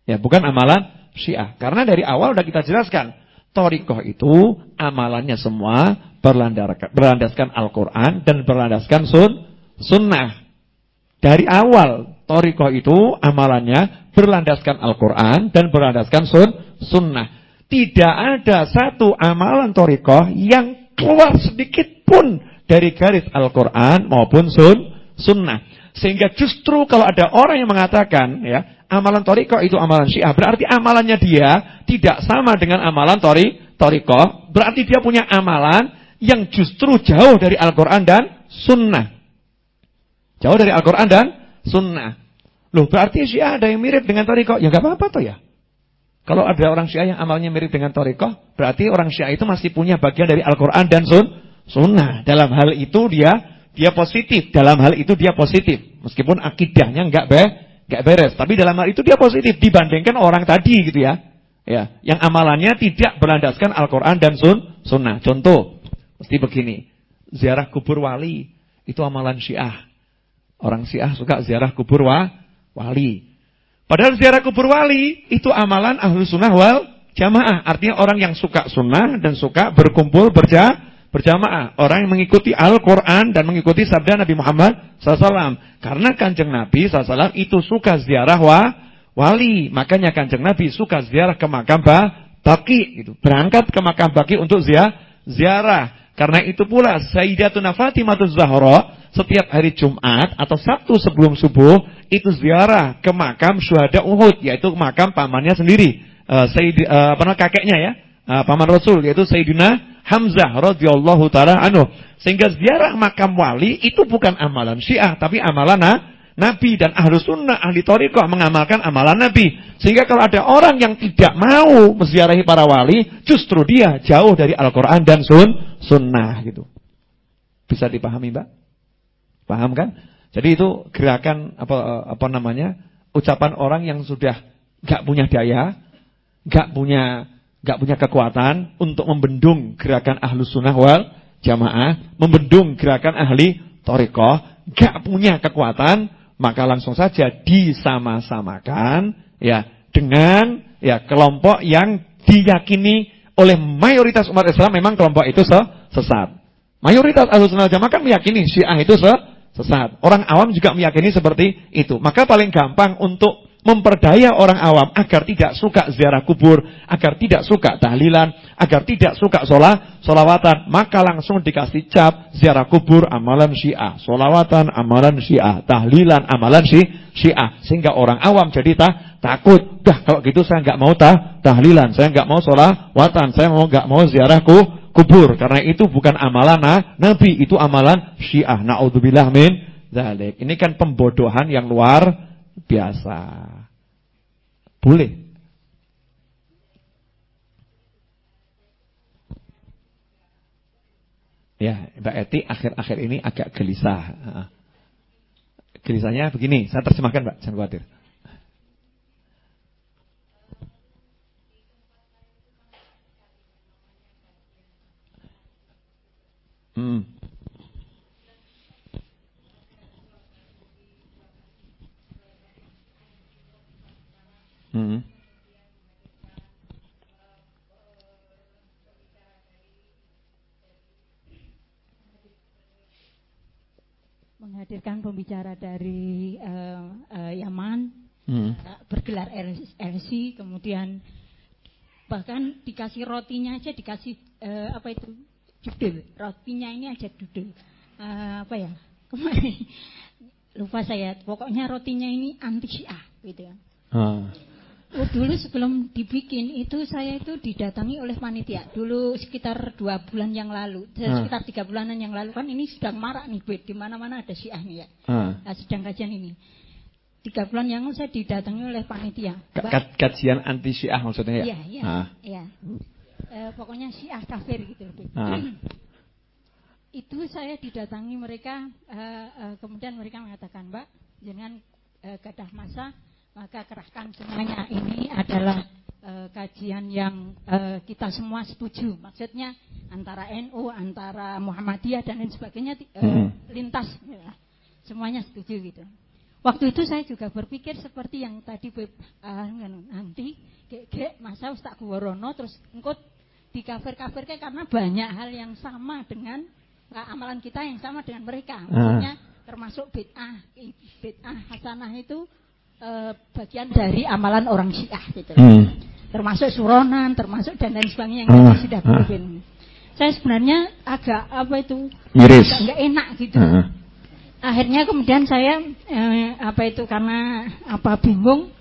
Speaker 1: Ya, bukan amalan syiah. Karena dari awal sudah kita jelaskan, torikoh itu amalannya semua berlandaskan Al-Quran dan berlandaskan sun, sunnah. Dari awal, torikoh itu amalannya berlandaskan Al-Quran dan berlandaskan sun, sunnah. Tidak ada satu amalan torikoh yang keluar sedikit pun dari garis Al-Quran maupun sun, sunnah. Sehingga justru kalau ada orang yang mengatakan ya amalan torikoh itu amalan syiah, berarti amalannya dia tidak sama dengan amalan tori, torikoh. Berarti dia punya amalan yang justru jauh dari Al-Quran dan sunnah. Jauh dari Al-Quran dan sunnah. Loh berarti syiah ada yang mirip dengan torikoh. Ya gak apa-apa tuh ya. Kalau ada orang Syiah yang amalnya mirip dengan Torikoh, berarti orang Syiah itu masih punya bagian dari Al-Quran dan sun, Sunnah. Dalam hal itu dia dia positif. Dalam hal itu dia positif. Meskipun akidahnya enggak be enggak beres. Tapi dalam hal itu dia positif. Dibandingkan orang tadi gitu ya. Ya yang amalannya tidak berlandaskan Al-Qur'an dan sun sunnah. Contoh mesti begini. Ziarah kubur wali itu amalan Syiah. Orang Syiah suka ziarah kubur wa, wali padahal ziarah kubur wali itu amalan ahlu sunnah wal jamaah artinya orang yang suka sunnah dan suka berkumpul berja berjamaah. Orang yang mengikuti Al-Quran dan mengikuti sabda Nabi Muhammad SAW. Karena kanjeng Nabi SAW itu suka ziarah wa, wali. Makanya kanjeng Nabi suka ziarah ke makam Baki. Gitu. Berangkat ke makam Baki untuk ziarah. ziarah. Karena itu pula Sayyidatuna Fatimah Zahra setiap hari Jumat atau Sabtu sebelum subuh itu ziarah ke makam syuhada Uhud yaitu makam pamannya sendiri. Uh, Sayyid, uh, apa kakeknya ya, uh, paman Rasul yaitu Sayyidina Hamzah radhiyallahu taala anhu. Sehingga ziarah makam wali itu bukan amalan Syiah tapi amalan Nabi dan ahlu sunnah, ahli torikoh mengamalkan amalan Nabi. Sehingga kalau ada orang yang tidak mau menziarahi para wali, justru dia jauh dari Al-Quran dan sun, sunnah gitu. Bisa dipahami mbak? Paham kan? Jadi itu gerakan apa apa namanya ucapan orang yang sudah gak punya daya, gak punya Gak punya kekuatan untuk membendung gerakan ahlu sunnah wal jamaah, membendung gerakan ahli torikoh, gak punya kekuatan, maka langsung saja disama-samakan ya dengan ya kelompok yang diyakini oleh mayoritas umat Islam memang kelompok itu sesat. Mayoritas ahlu sunnah jamaah kan meyakini syiah itu sesat. Orang awam juga meyakini seperti itu. Maka paling gampang untuk memperdaya orang awam agar tidak suka ziarah kubur, agar tidak suka tahlilan, agar tidak suka sholat, sholawatan, maka langsung dikasih cap ziarah kubur amalan syiah, sholawatan amalan syiah, tahlilan amalan syiah, sehingga orang awam jadi tak takut. Dah kalau gitu saya nggak mau tah tahlilan, saya nggak mau sholawatan, saya mau nggak mau ziarah kubur, karena itu bukan amalan nah, Nabi, itu amalan syiah. Naudzubillah min zalik. Ini kan pembodohan yang luar biasa. Boleh. Ya, Mbak Eti akhir-akhir ini agak gelisah. Gelisahnya begini, saya terjemahkan Mbak, jangan khawatir. Hmm. Hmm.
Speaker 3: Menghadirkan pembicara dari uh, uh, Yaman,
Speaker 1: hmm.
Speaker 3: uh, bergelar LC, kemudian bahkan dikasih rotinya aja dikasih uh, apa itu judul, rotinya ini aja judul, uh, apa ya kemarin lupa saya, pokoknya rotinya ini anti syiah gitu ya.
Speaker 1: Hmm.
Speaker 3: Oh, dulu sebelum dibikin itu saya itu didatangi oleh panitia. Dulu sekitar dua bulan yang lalu, hmm. sekitar tiga bulanan yang lalu kan ini sedang marak nih, di mana-mana ada syiah nih ya.
Speaker 1: Hmm.
Speaker 3: Nah, sedang kajian ini. Tiga bulan yang lalu saya didatangi oleh panitia.
Speaker 1: Kajian anti syiah maksudnya ya?
Speaker 3: Iya, iya. Ah. iya. E, pokoknya syiah kafir gitu lebih. Ah. itu saya didatangi mereka, e, e, kemudian mereka mengatakan, Mbak, jangan e, gadah masa maka kerahkan semuanya ini adalah kajian yang kita semua setuju. Maksudnya antara NU, antara Muhammadiyah dan lain sebagainya hmm. lintas ya. semuanya setuju gitu. Waktu itu saya juga berpikir seperti yang tadi uh, nanti gek masa Ustaz Kuworono terus engkau di kafir-kafir karena banyak hal yang sama dengan uh, amalan kita yang sama dengan mereka. Maksudnya termasuk bid'ah, bid'ah hasanah itu uh, bagian dari amalan orang Syiah gitu. Hmm. Termasuk suronan, termasuk dan lain sebagainya yang uh, sudah uh. Saya sebenarnya agak apa itu?
Speaker 1: Miris.
Speaker 3: Enggak enak gitu. Uh. Akhirnya kemudian saya eh, apa itu karena apa bingung.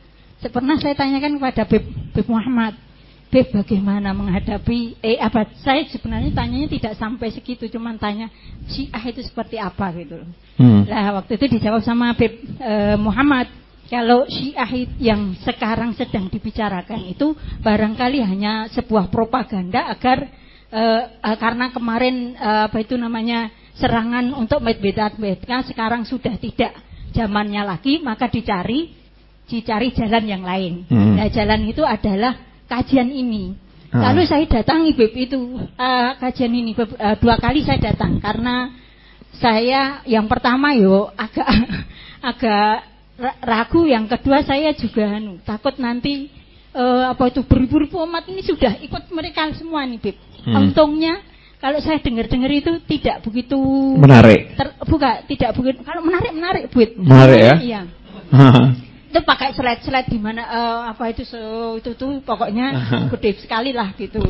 Speaker 3: Pernah saya tanyakan kepada Beb, Beb Muhammad, Beb bagaimana menghadapi eh apa saya sebenarnya tanyanya tidak sampai segitu cuman tanya Syiah itu seperti apa gitu Hmm. Nah, waktu itu dijawab sama Beb eh, Muhammad kalau Syiah yang sekarang sedang dibicarakan itu barangkali hanya sebuah propaganda agar uh, uh, karena kemarin uh, apa itu namanya serangan untuk medbedat medka sekarang sudah tidak zamannya lagi, maka dicari dicari jalan yang lain. Hmm. Nah, jalan itu adalah kajian ini. Hmm. Lalu saya datangi Beb itu uh, kajian ini uh, dua kali saya datang karena saya yang pertama yo agak agak ragu, yang kedua saya juga anu, takut nanti uh, apa itu beribu-ribu umat ini sudah ikut mereka semua nih Beb. Hmm. Untungnya kalau saya dengar-dengar itu tidak begitu
Speaker 1: menarik.
Speaker 3: Ter, buka, tidak begitu. Kalau menarik menarik, buat.
Speaker 1: Menarik ya?
Speaker 3: Iya. itu pakai slide-slide di mana uh, apa itu so, itu tuh pokoknya gede sekali lah gitu.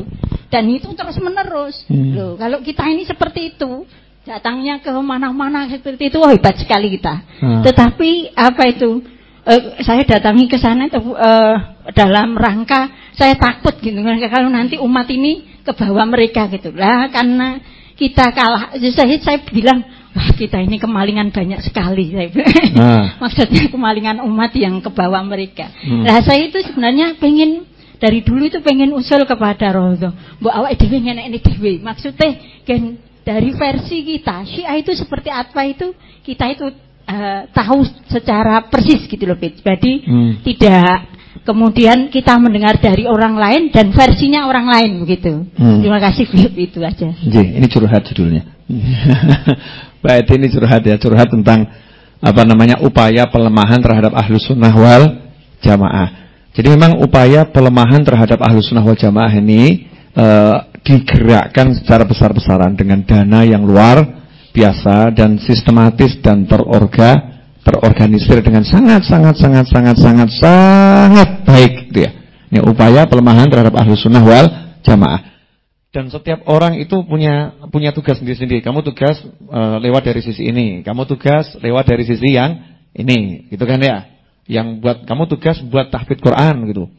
Speaker 3: Dan itu terus menerus. Hmm. Loh, kalau kita ini seperti itu, datangnya ke mana-mana seperti itu, oh, hebat sekali kita. Hmm. Tetapi apa itu? Uh, saya datangi ke sana uh, dalam rangka saya takut gitu kan kalau nanti umat ini ke bawah mereka gitu. Lah karena kita kalah. Saya saya bilang wah kita ini kemalingan banyak sekali. Saya nah. maksudnya kemalingan umat yang ke bawah mereka. Hmm. nah saya itu sebenarnya pengen dari dulu itu pengen usul kepada Rodo bu awak dewi ini dewi maksudnya kan dari versi kita Syiah itu seperti apa itu kita itu uh, tahu secara persis gitu loh jadi hmm. tidak kemudian kita mendengar dari orang lain dan versinya orang lain begitu. Hmm. Terima kasih Philip itu aja.
Speaker 1: Jadi, ini curhat judulnya. Baik ini curhat ya, curhat tentang apa namanya upaya pelemahan terhadap ahlus sunnah wal jamaah. Jadi memang upaya pelemahan terhadap ahlus sunnah wal jamaah ini e, digerakkan secara besar-besaran dengan dana yang luar biasa dan sistematis dan terorga terorganisir dengan sangat sangat sangat sangat sangat sangat baik gitu ya. Ini upaya pelemahan terhadap ahlu sunnah wal jamaah. Dan setiap orang itu punya punya tugas sendiri-sendiri. Kamu tugas uh, lewat dari sisi ini, kamu tugas lewat dari sisi yang ini, gitu kan ya? Yang buat kamu tugas buat tahfidz Quran gitu.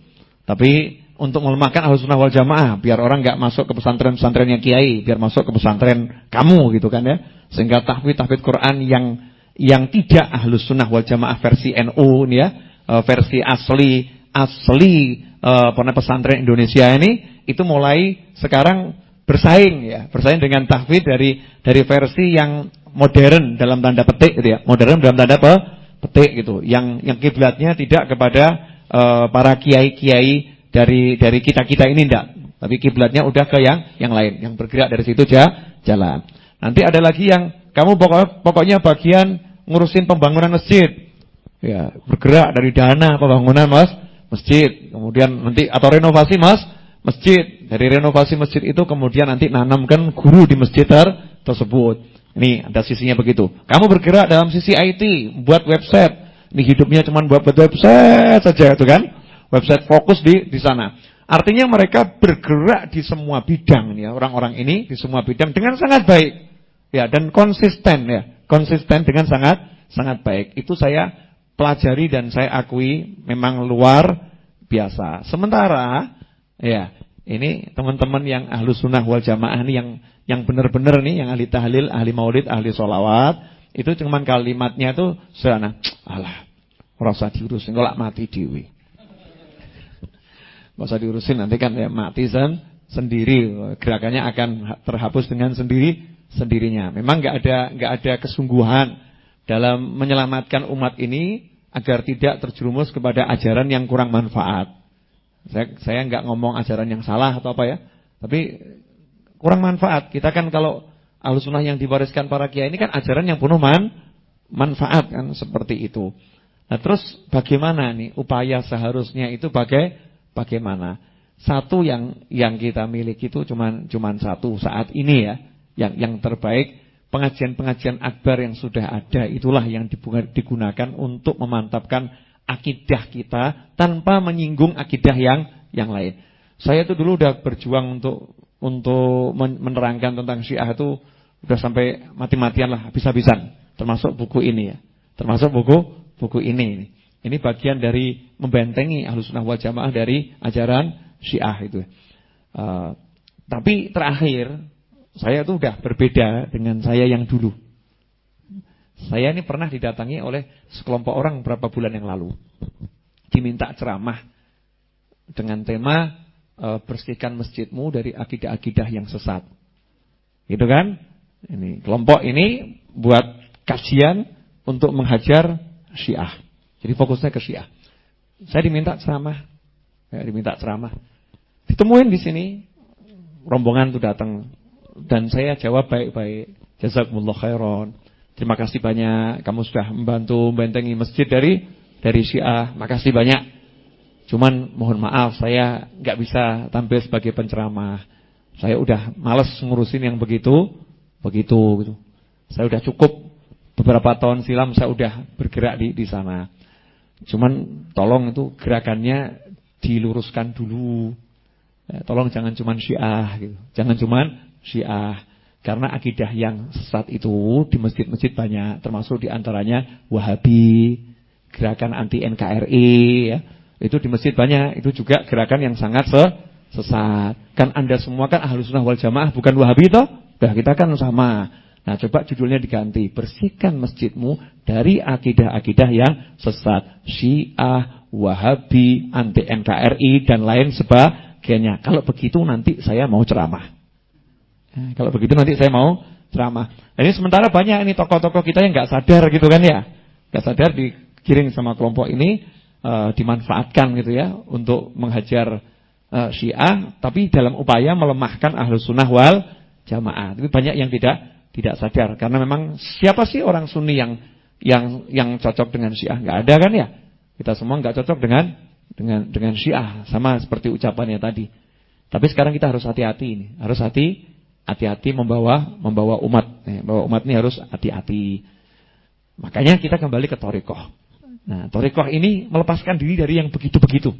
Speaker 1: Tapi untuk melemahkan ahlu sunnah wal jamaah, biar orang nggak masuk ke pesantren-pesantrennya kiai, biar masuk ke pesantren kamu gitu kan ya. Sehingga tahfidz tahfidz Quran yang yang tidak ahlus sunnah wal jamaah versi NU ya, uh, versi asli asli uh, pesantren Indonesia ini itu mulai sekarang bersaing ya, bersaing dengan tahfidz dari dari versi yang modern dalam tanda petik gitu ya, modern dalam tanda apa? petik gitu, yang yang kiblatnya tidak kepada uh, para kiai-kiai dari dari kita-kita ini enggak, tapi kiblatnya udah ke yang yang lain, yang bergerak dari situ aja jalan. Nanti ada lagi yang kamu pokok, pokoknya bagian ngurusin pembangunan masjid. Ya, bergerak dari dana pembangunan Mas masjid. Kemudian nanti atau renovasi Mas masjid. Dari renovasi masjid itu kemudian nanti nanamkan guru di masjid ter tersebut. Ini ada sisinya begitu. Kamu bergerak dalam sisi IT, buat website. Ini hidupnya cuma buat buat website saja itu kan. Website fokus di di sana. Artinya mereka bergerak di semua bidang ya, orang-orang ini di semua bidang dengan sangat baik. Ya, dan konsisten ya konsisten dengan sangat sangat baik. Itu saya pelajari dan saya akui memang luar biasa. Sementara ya, ini teman-teman yang ahlu sunnah wal jamaah ini yang yang benar-benar nih yang ahli tahlil, ahli maulid, ahli solawat itu cuman kalimatnya itu sana alah rasa diurusin kalau mati dewi. Masa diurusin nanti kan ya mati san sendiri gerakannya akan terhapus dengan sendiri sendirinya. Memang nggak ada nggak ada kesungguhan dalam menyelamatkan umat ini agar tidak terjerumus kepada ajaran yang kurang manfaat. Saya saya nggak ngomong ajaran yang salah atau apa ya, tapi kurang manfaat. Kita kan kalau alusunah yang diwariskan para kiai ini kan ajaran yang penuh man, manfaat kan seperti itu. Nah terus bagaimana nih upaya seharusnya itu bagai bagaimana? Satu yang yang kita miliki itu cuman cuman satu saat ini ya yang yang terbaik pengajian-pengajian akbar yang sudah ada itulah yang digunakan untuk memantapkan akidah kita tanpa menyinggung akidah yang yang lain. Saya itu dulu udah berjuang untuk untuk menerangkan tentang Syiah itu udah sampai mati-matian lah habis-habisan termasuk buku ini ya. Termasuk buku buku ini ini. bagian dari membentengi Ahlussunnah wal Jamaah dari ajaran Syiah itu. Uh, tapi terakhir saya itu sudah berbeda dengan saya yang dulu. Saya ini pernah didatangi oleh sekelompok orang beberapa bulan yang lalu. Diminta ceramah dengan tema e, bersihkan masjidmu dari akidah-akidah yang sesat. Gitu kan? Ini kelompok ini buat kajian untuk menghajar Syiah. Jadi fokusnya ke Syiah. Saya diminta ceramah, ya, diminta ceramah. Ditemuin di sini, rombongan itu datang dan saya jawab baik-baik. Jazakumullah khairan. Terima kasih banyak kamu sudah membantu membentengi masjid dari dari Syiah. Makasih banyak. Cuman mohon maaf saya nggak bisa tampil sebagai penceramah. Saya udah males ngurusin yang begitu, begitu gitu. Saya udah cukup beberapa tahun silam saya udah bergerak di di sana. Cuman tolong itu gerakannya diluruskan dulu. Ya, tolong jangan cuman Syiah gitu. Jangan cuman Syiah. Karena akidah yang sesat itu di masjid-masjid banyak, termasuk di antaranya Wahabi, gerakan anti NKRI, ya. itu di masjid banyak. Itu juga gerakan yang sangat sesat. Kan anda semua kan ahlu sunnah wal jamaah, bukan Wahabi toh? Nah kita kan sama. Nah coba judulnya diganti, bersihkan masjidmu dari akidah-akidah yang sesat, Syiah, Wahabi, anti NKRI dan lain sebagainya. Kalau begitu nanti saya mau ceramah. Nah, kalau begitu nanti saya mau ceramah. Nah, ini sementara banyak ini tokoh-tokoh kita yang nggak sadar gitu kan ya. nggak sadar dikiring sama kelompok ini uh, dimanfaatkan gitu ya untuk menghajar uh, Syiah tapi dalam upaya melemahkan Ahlus Sunnah wal Jamaah. Tapi banyak yang tidak tidak sadar karena memang siapa sih orang Sunni yang yang yang cocok dengan Syiah? nggak ada kan ya? Kita semua nggak cocok dengan dengan dengan Syiah sama seperti ucapannya tadi. Tapi sekarang kita harus hati-hati ini, harus hati hati-hati membawa membawa umat. Bawa umat ini harus hati-hati. Makanya kita kembali ke torikoh. Nah, torikoh ini melepaskan diri dari yang begitu-begitu.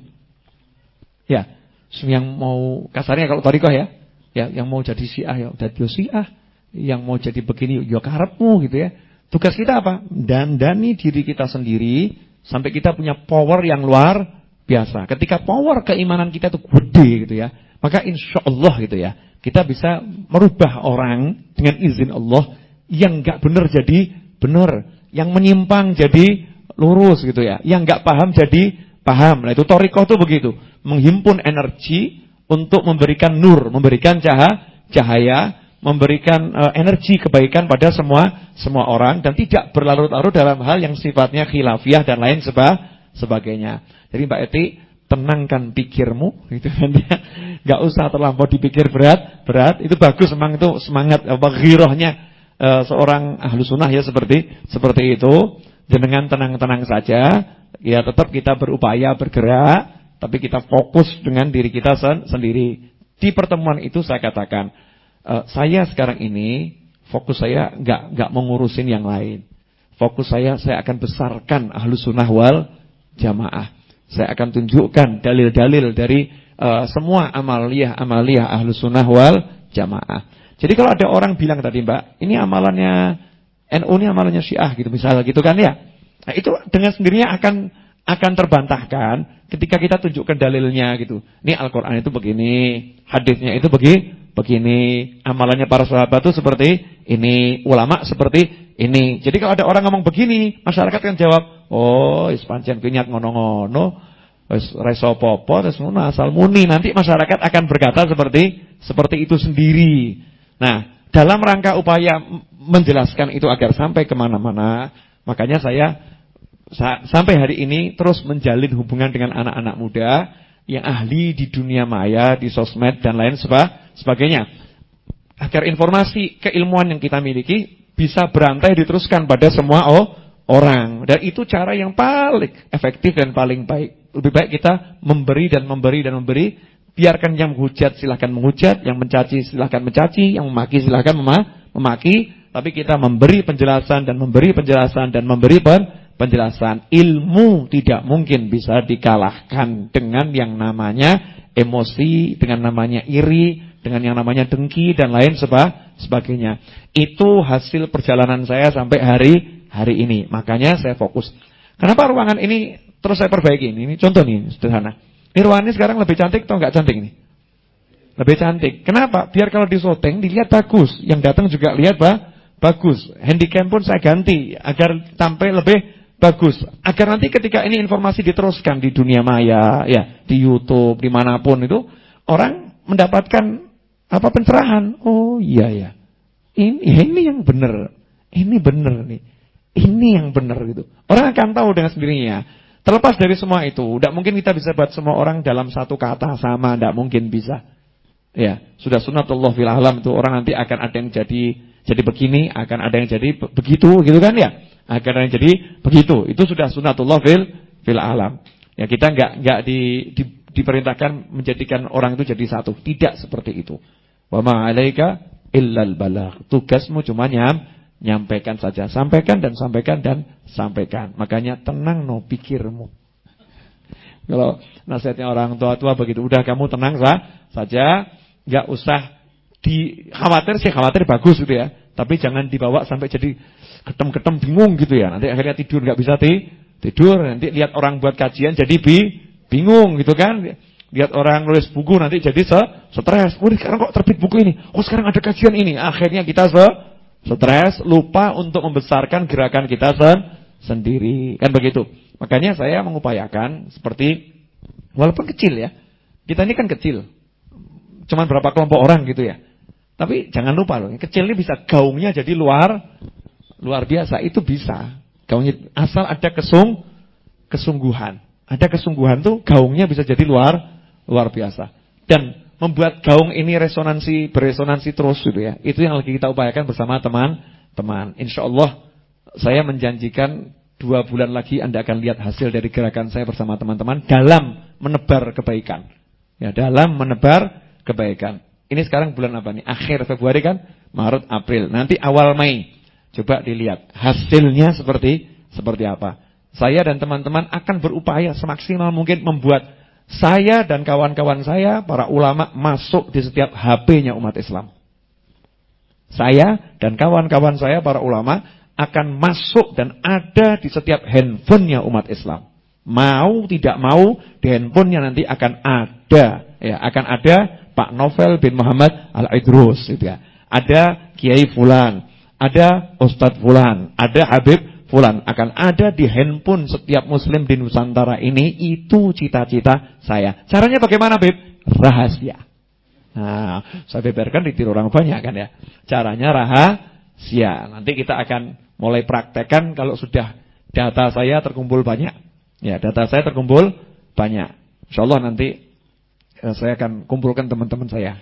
Speaker 1: Ya, yang mau kasarnya kalau torikoh ya, ya yang mau jadi syiah ya udah syiah, yang mau jadi begini ya karepmu gitu ya. Tugas kita apa? Dan dani diri kita sendiri sampai kita punya power yang luar biasa. Ketika power keimanan kita itu gede gitu ya, maka insya Allah gitu ya, kita bisa merubah orang dengan izin Allah yang nggak benar jadi benar, yang menyimpang jadi lurus gitu ya, yang nggak paham jadi paham. Nah itu torikoh tuh begitu, menghimpun energi untuk memberikan nur, memberikan cahaya, cahaya, memberikan uh, energi kebaikan pada semua semua orang dan tidak berlarut-larut dalam hal yang sifatnya khilafiyah dan lain seba, sebagainya. Jadi Mbak Eti tenangkan pikirmu gitu kan ya. Enggak usah terlampau dipikir berat, berat. Itu bagus memang itu semangat apa ghirohnya e, seorang ahlu sunnah ya seperti seperti itu. Jenengan tenang-tenang saja, ya tetap kita berupaya bergerak, tapi kita fokus dengan diri kita sen sendiri. Di pertemuan itu saya katakan, e, saya sekarang ini fokus saya enggak enggak mengurusin yang lain. Fokus saya saya akan besarkan ahlu sunnah wal jamaah. Saya akan tunjukkan dalil-dalil dari uh, semua amaliyah-amaliyah ahlu sunnah wal jamaah. Jadi kalau ada orang bilang tadi mbak, ini amalannya NU ini amalannya Syiah gitu misalnya gitu kan ya. Nah itu dengan sendirinya akan akan terbantahkan ketika kita tunjukkan dalilnya gitu. Ini Al-Qur'an itu begini, hadisnya itu begini, begini, amalannya para sahabat itu seperti ini, ulama seperti ini. Jadi kalau ada orang ngomong begini, masyarakat kan jawab, Oh, pancen kunyat ngono-ngono, wis reso popo terus ngono asal muni. Nanti masyarakat akan berkata seperti seperti itu sendiri. Nah, dalam rangka upaya menjelaskan itu agar sampai ke mana-mana, makanya saya sampai hari ini terus menjalin hubungan dengan anak-anak muda yang ahli di dunia maya, di sosmed dan lain sebagainya. Agar informasi keilmuan yang kita miliki bisa berantai diteruskan pada semua oh orang. Dan itu cara yang paling efektif dan paling baik. Lebih baik kita memberi dan memberi dan memberi. Biarkan yang menghujat silahkan menghujat, yang mencaci silahkan mencaci, yang memaki silahkan mema memaki. Tapi kita memberi penjelasan dan memberi penjelasan dan memberi pen penjelasan. Ilmu tidak mungkin bisa dikalahkan dengan yang namanya emosi, dengan namanya iri, dengan yang namanya dengki dan lain seba sebagainya. Itu hasil perjalanan saya sampai hari hari ini. Makanya saya fokus. Kenapa ruangan ini terus saya perbaiki? Ini, ini contoh nih sederhana. Ini ini sekarang lebih cantik atau enggak cantik nih? Lebih cantik. Kenapa? Biar kalau di syuting dilihat bagus. Yang datang juga lihat bah, bagus. Handycam pun saya ganti agar tampil lebih bagus. Agar nanti ketika ini informasi diteruskan di dunia maya, ya di YouTube, di mana pun itu orang mendapatkan apa pencerahan. Oh iya ya. Ini ini yang benar. Ini benar nih. Ini yang benar gitu. Orang akan tahu dengan sendirinya. Terlepas dari semua itu, tidak mungkin kita bisa buat semua orang dalam satu kata sama, tidak mungkin bisa. Ya, sudah sunatullah fil alam itu orang nanti akan ada yang jadi jadi begini, akan ada yang jadi begitu, gitu kan ya? Akan ada yang jadi begitu. Itu sudah sunatullah fil fil alam. Ya kita nggak nggak di, di, diperintahkan menjadikan orang itu jadi satu, tidak seperti itu. Wa ma 'alaika illal balagh. Tugasmu cuma nyam, nyampaikan saja, sampaikan dan sampaikan dan sampaikan. Makanya tenang no pikirmu. Kalau nasihatnya orang tua-tua begitu, udah kamu tenang sah, saja, nggak usah di khawatir sih khawatir bagus gitu ya. Tapi jangan dibawa sampai jadi ketem-ketem bingung gitu ya. Nanti akhirnya tidur nggak bisa ti tidur, nanti lihat orang buat kajian jadi bi bingung gitu kan. Lihat orang nulis buku nanti jadi se stres. Oh, sekarang kok terbit buku ini? Oh, sekarang ada kajian ini. Akhirnya kita se stres, lupa untuk membesarkan gerakan kita sen sendiri. Kan begitu. Makanya saya mengupayakan seperti walaupun kecil ya. Kita ini kan kecil. Cuman berapa kelompok orang gitu ya. Tapi jangan lupa loh, kecil ini bisa gaungnya jadi luar luar biasa. Itu bisa. Gaungnya asal ada kesung kesungguhan. Ada kesungguhan tuh gaungnya bisa jadi luar luar biasa. Dan membuat gaung ini resonansi beresonansi terus gitu ya. Itu yang lagi kita upayakan bersama teman-teman. Insya Allah saya menjanjikan dua bulan lagi Anda akan lihat hasil dari gerakan saya bersama teman-teman dalam menebar kebaikan. Ya, dalam menebar kebaikan. Ini sekarang bulan apa nih? Akhir Februari kan? Maret, April. Nanti awal Mei. Coba dilihat hasilnya seperti seperti apa. Saya dan teman-teman akan berupaya semaksimal mungkin membuat saya dan kawan-kawan saya, para ulama masuk di setiap HP-nya umat Islam. Saya dan kawan-kawan saya, para ulama akan masuk dan ada di setiap handphonenya umat Islam. Mau tidak mau di handphonenya nanti akan ada, ya akan ada Pak Novel bin Muhammad Al-Idrus gitu ya. Ada Kiai Fulan, ada Ustadz Fulan, ada Habib Fulan akan ada di handphone setiap muslim di Nusantara ini itu cita-cita saya. Caranya bagaimana, Bib? Rahasia. Nah, saya beberkan ditiru orang banyak kan ya. Caranya rahasia. Nanti kita akan mulai praktekkan kalau sudah data saya terkumpul banyak. Ya, data saya terkumpul banyak. Insyaallah nanti Eh, saya akan kumpulkan teman-teman saya.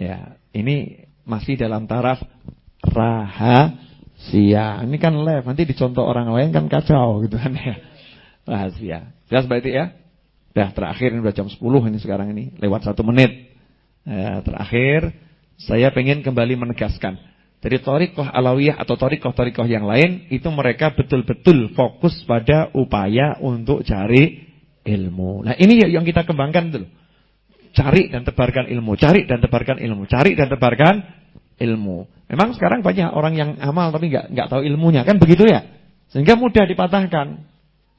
Speaker 1: Ya, ini masih dalam taraf rahasia. Ini kan live, nanti dicontoh orang lain kan kacau gitu kan ya. Rahasia. Jelas berarti ya? Dah terakhir ini udah jam 10 ini sekarang ini, lewat satu menit. Ya, terakhir saya pengen kembali menegaskan. Jadi torikoh alawiyah atau torikoh-torikoh yang lain itu mereka betul-betul fokus pada upaya untuk cari ilmu. Nah ini yang kita kembangkan dulu. Cari dan tebarkan ilmu, cari dan tebarkan ilmu, cari dan tebarkan ilmu. Memang sekarang banyak orang yang amal tapi nggak nggak tahu ilmunya, kan begitu ya? Sehingga mudah dipatahkan.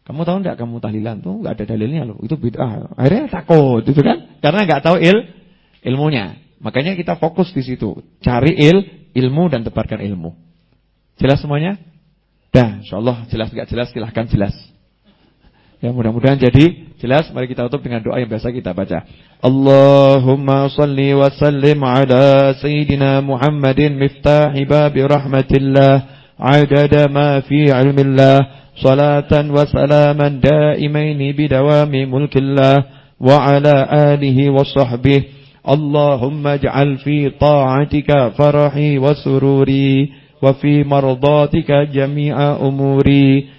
Speaker 1: Kamu tahu nggak kamu tahlilan tuh nggak ada dalilnya loh. Itu bid'ah. Akhirnya takut, itu kan? Karena nggak tahu il ilmunya. Makanya kita fokus di situ. Cari il ilmu dan tebarkan ilmu. Jelas semuanya? Dah, insyaallah jelas nggak jelas silahkan jelas. Ya mudah-mudahan jadi jelas. Mari kita tutup dengan doa yang biasa kita baca. Allahumma salli wa sallim ala Sayyidina Muhammadin miftahi babi rahmatillah. Adada ma fi ilmillah. Salatan wa salaman daimaini bidawami mulkillah. Wa alihi wa sahbihi. Allahumma ij'al ta'atika farahi wa sururi. Wa fi jami'a umuri.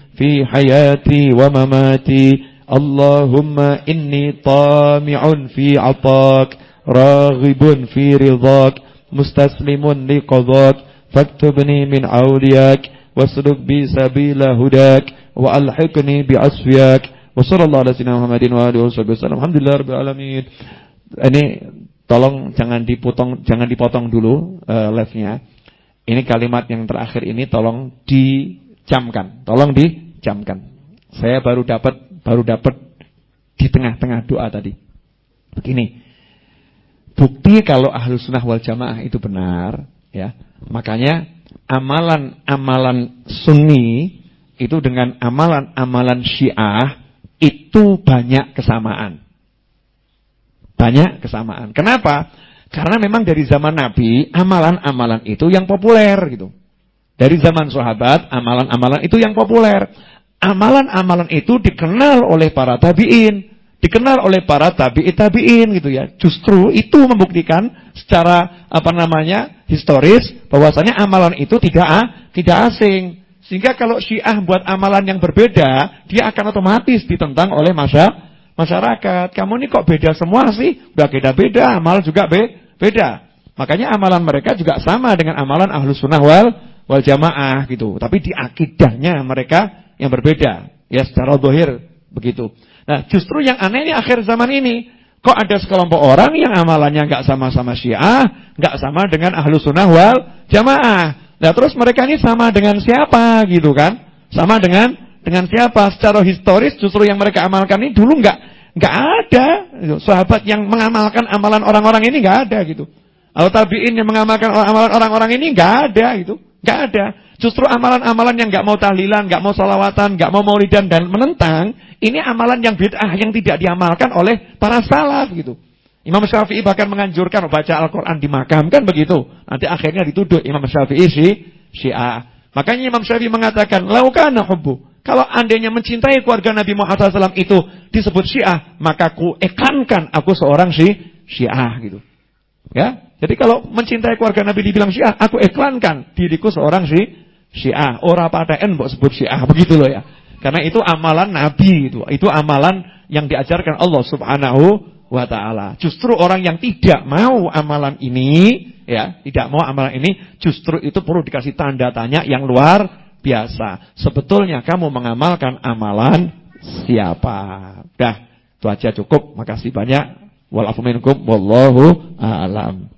Speaker 1: في حياتي ومماتي اللهم إني طامع في عطاك راغب في رضاك مستسلم لقضاك فاكتبني من أولياك واسلك بي سبيل هداك وألحقني بأسفياك وصلى الله على سيدنا محمد وآله وصحبه وسلم الحمد لله رب العالمين ini tolong jangan dipotong jangan dipotong dulu uh, live-nya Ini kalimat yang terakhir ini tolong dijamkan, tolong dijamkan. Saya baru dapat baru dapat di tengah-tengah doa tadi. Begini. Bukti kalau ahlu sunnah wal jamaah itu benar, ya. Makanya amalan-amalan sunni itu dengan amalan-amalan syiah itu banyak kesamaan. Banyak kesamaan. Kenapa? Karena memang dari zaman Nabi, amalan-amalan itu yang populer gitu. Dari zaman sahabat, amalan-amalan itu yang populer amalan-amalan itu dikenal oleh para tabi'in, dikenal oleh para tabi'in tabi'in gitu ya. Justru itu membuktikan secara apa namanya? historis bahwasanya amalan itu tidak tidak asing. Sehingga kalau Syiah buat amalan yang berbeda, dia akan otomatis ditentang oleh masa masyarakat. Kamu ini kok beda semua sih? Udah beda-beda, amal juga be beda. Makanya amalan mereka juga sama dengan amalan Ahlus Sunnah wal wal Jamaah gitu. Tapi di akidahnya mereka yang berbeda. Ya secara dohir begitu. Nah justru yang aneh ini akhir zaman ini. Kok ada sekelompok orang yang amalannya nggak sama-sama syiah, nggak sama dengan ahlu sunnah wal jamaah. Nah terus mereka ini sama dengan siapa gitu kan? Sama dengan dengan siapa? Secara historis justru yang mereka amalkan ini dulu nggak nggak ada sahabat yang mengamalkan amalan orang-orang ini nggak ada gitu. Atau tabiin yang mengamalkan amalan orang-orang ini nggak ada gitu, nggak ada. Justru amalan-amalan yang nggak mau tahlilan, nggak mau salawatan, nggak mau maulidan dan menentang, ini amalan yang bid'ah yang tidak diamalkan oleh para salaf gitu. Imam Syafi'i bahkan menganjurkan baca Al-Quran dimakamkan begitu. Nanti akhirnya dituduh Imam Syafi'i si Syiah. Makanya Imam Syafi'i mengatakan, laukana hubbu. Kalau andainya mencintai keluarga Nabi Muhammad SAW itu disebut Syiah, maka ku ikankan aku seorang si Syiah gitu. Ya, jadi kalau mencintai keluarga Nabi dibilang Syiah, aku iklankan diriku seorang si Syiah, ora paten mbok sebut Syiah, begitu loh ya. Karena itu amalan Nabi itu. Itu amalan yang diajarkan Allah Subhanahu wa taala. Justru orang yang tidak mau amalan ini, ya, tidak mau amalan ini, justru itu perlu dikasih tanda tanya yang luar biasa. Sebetulnya kamu mengamalkan amalan siapa? Dah, itu aja cukup. Makasih banyak. Walafu minkum wallahu a'lam.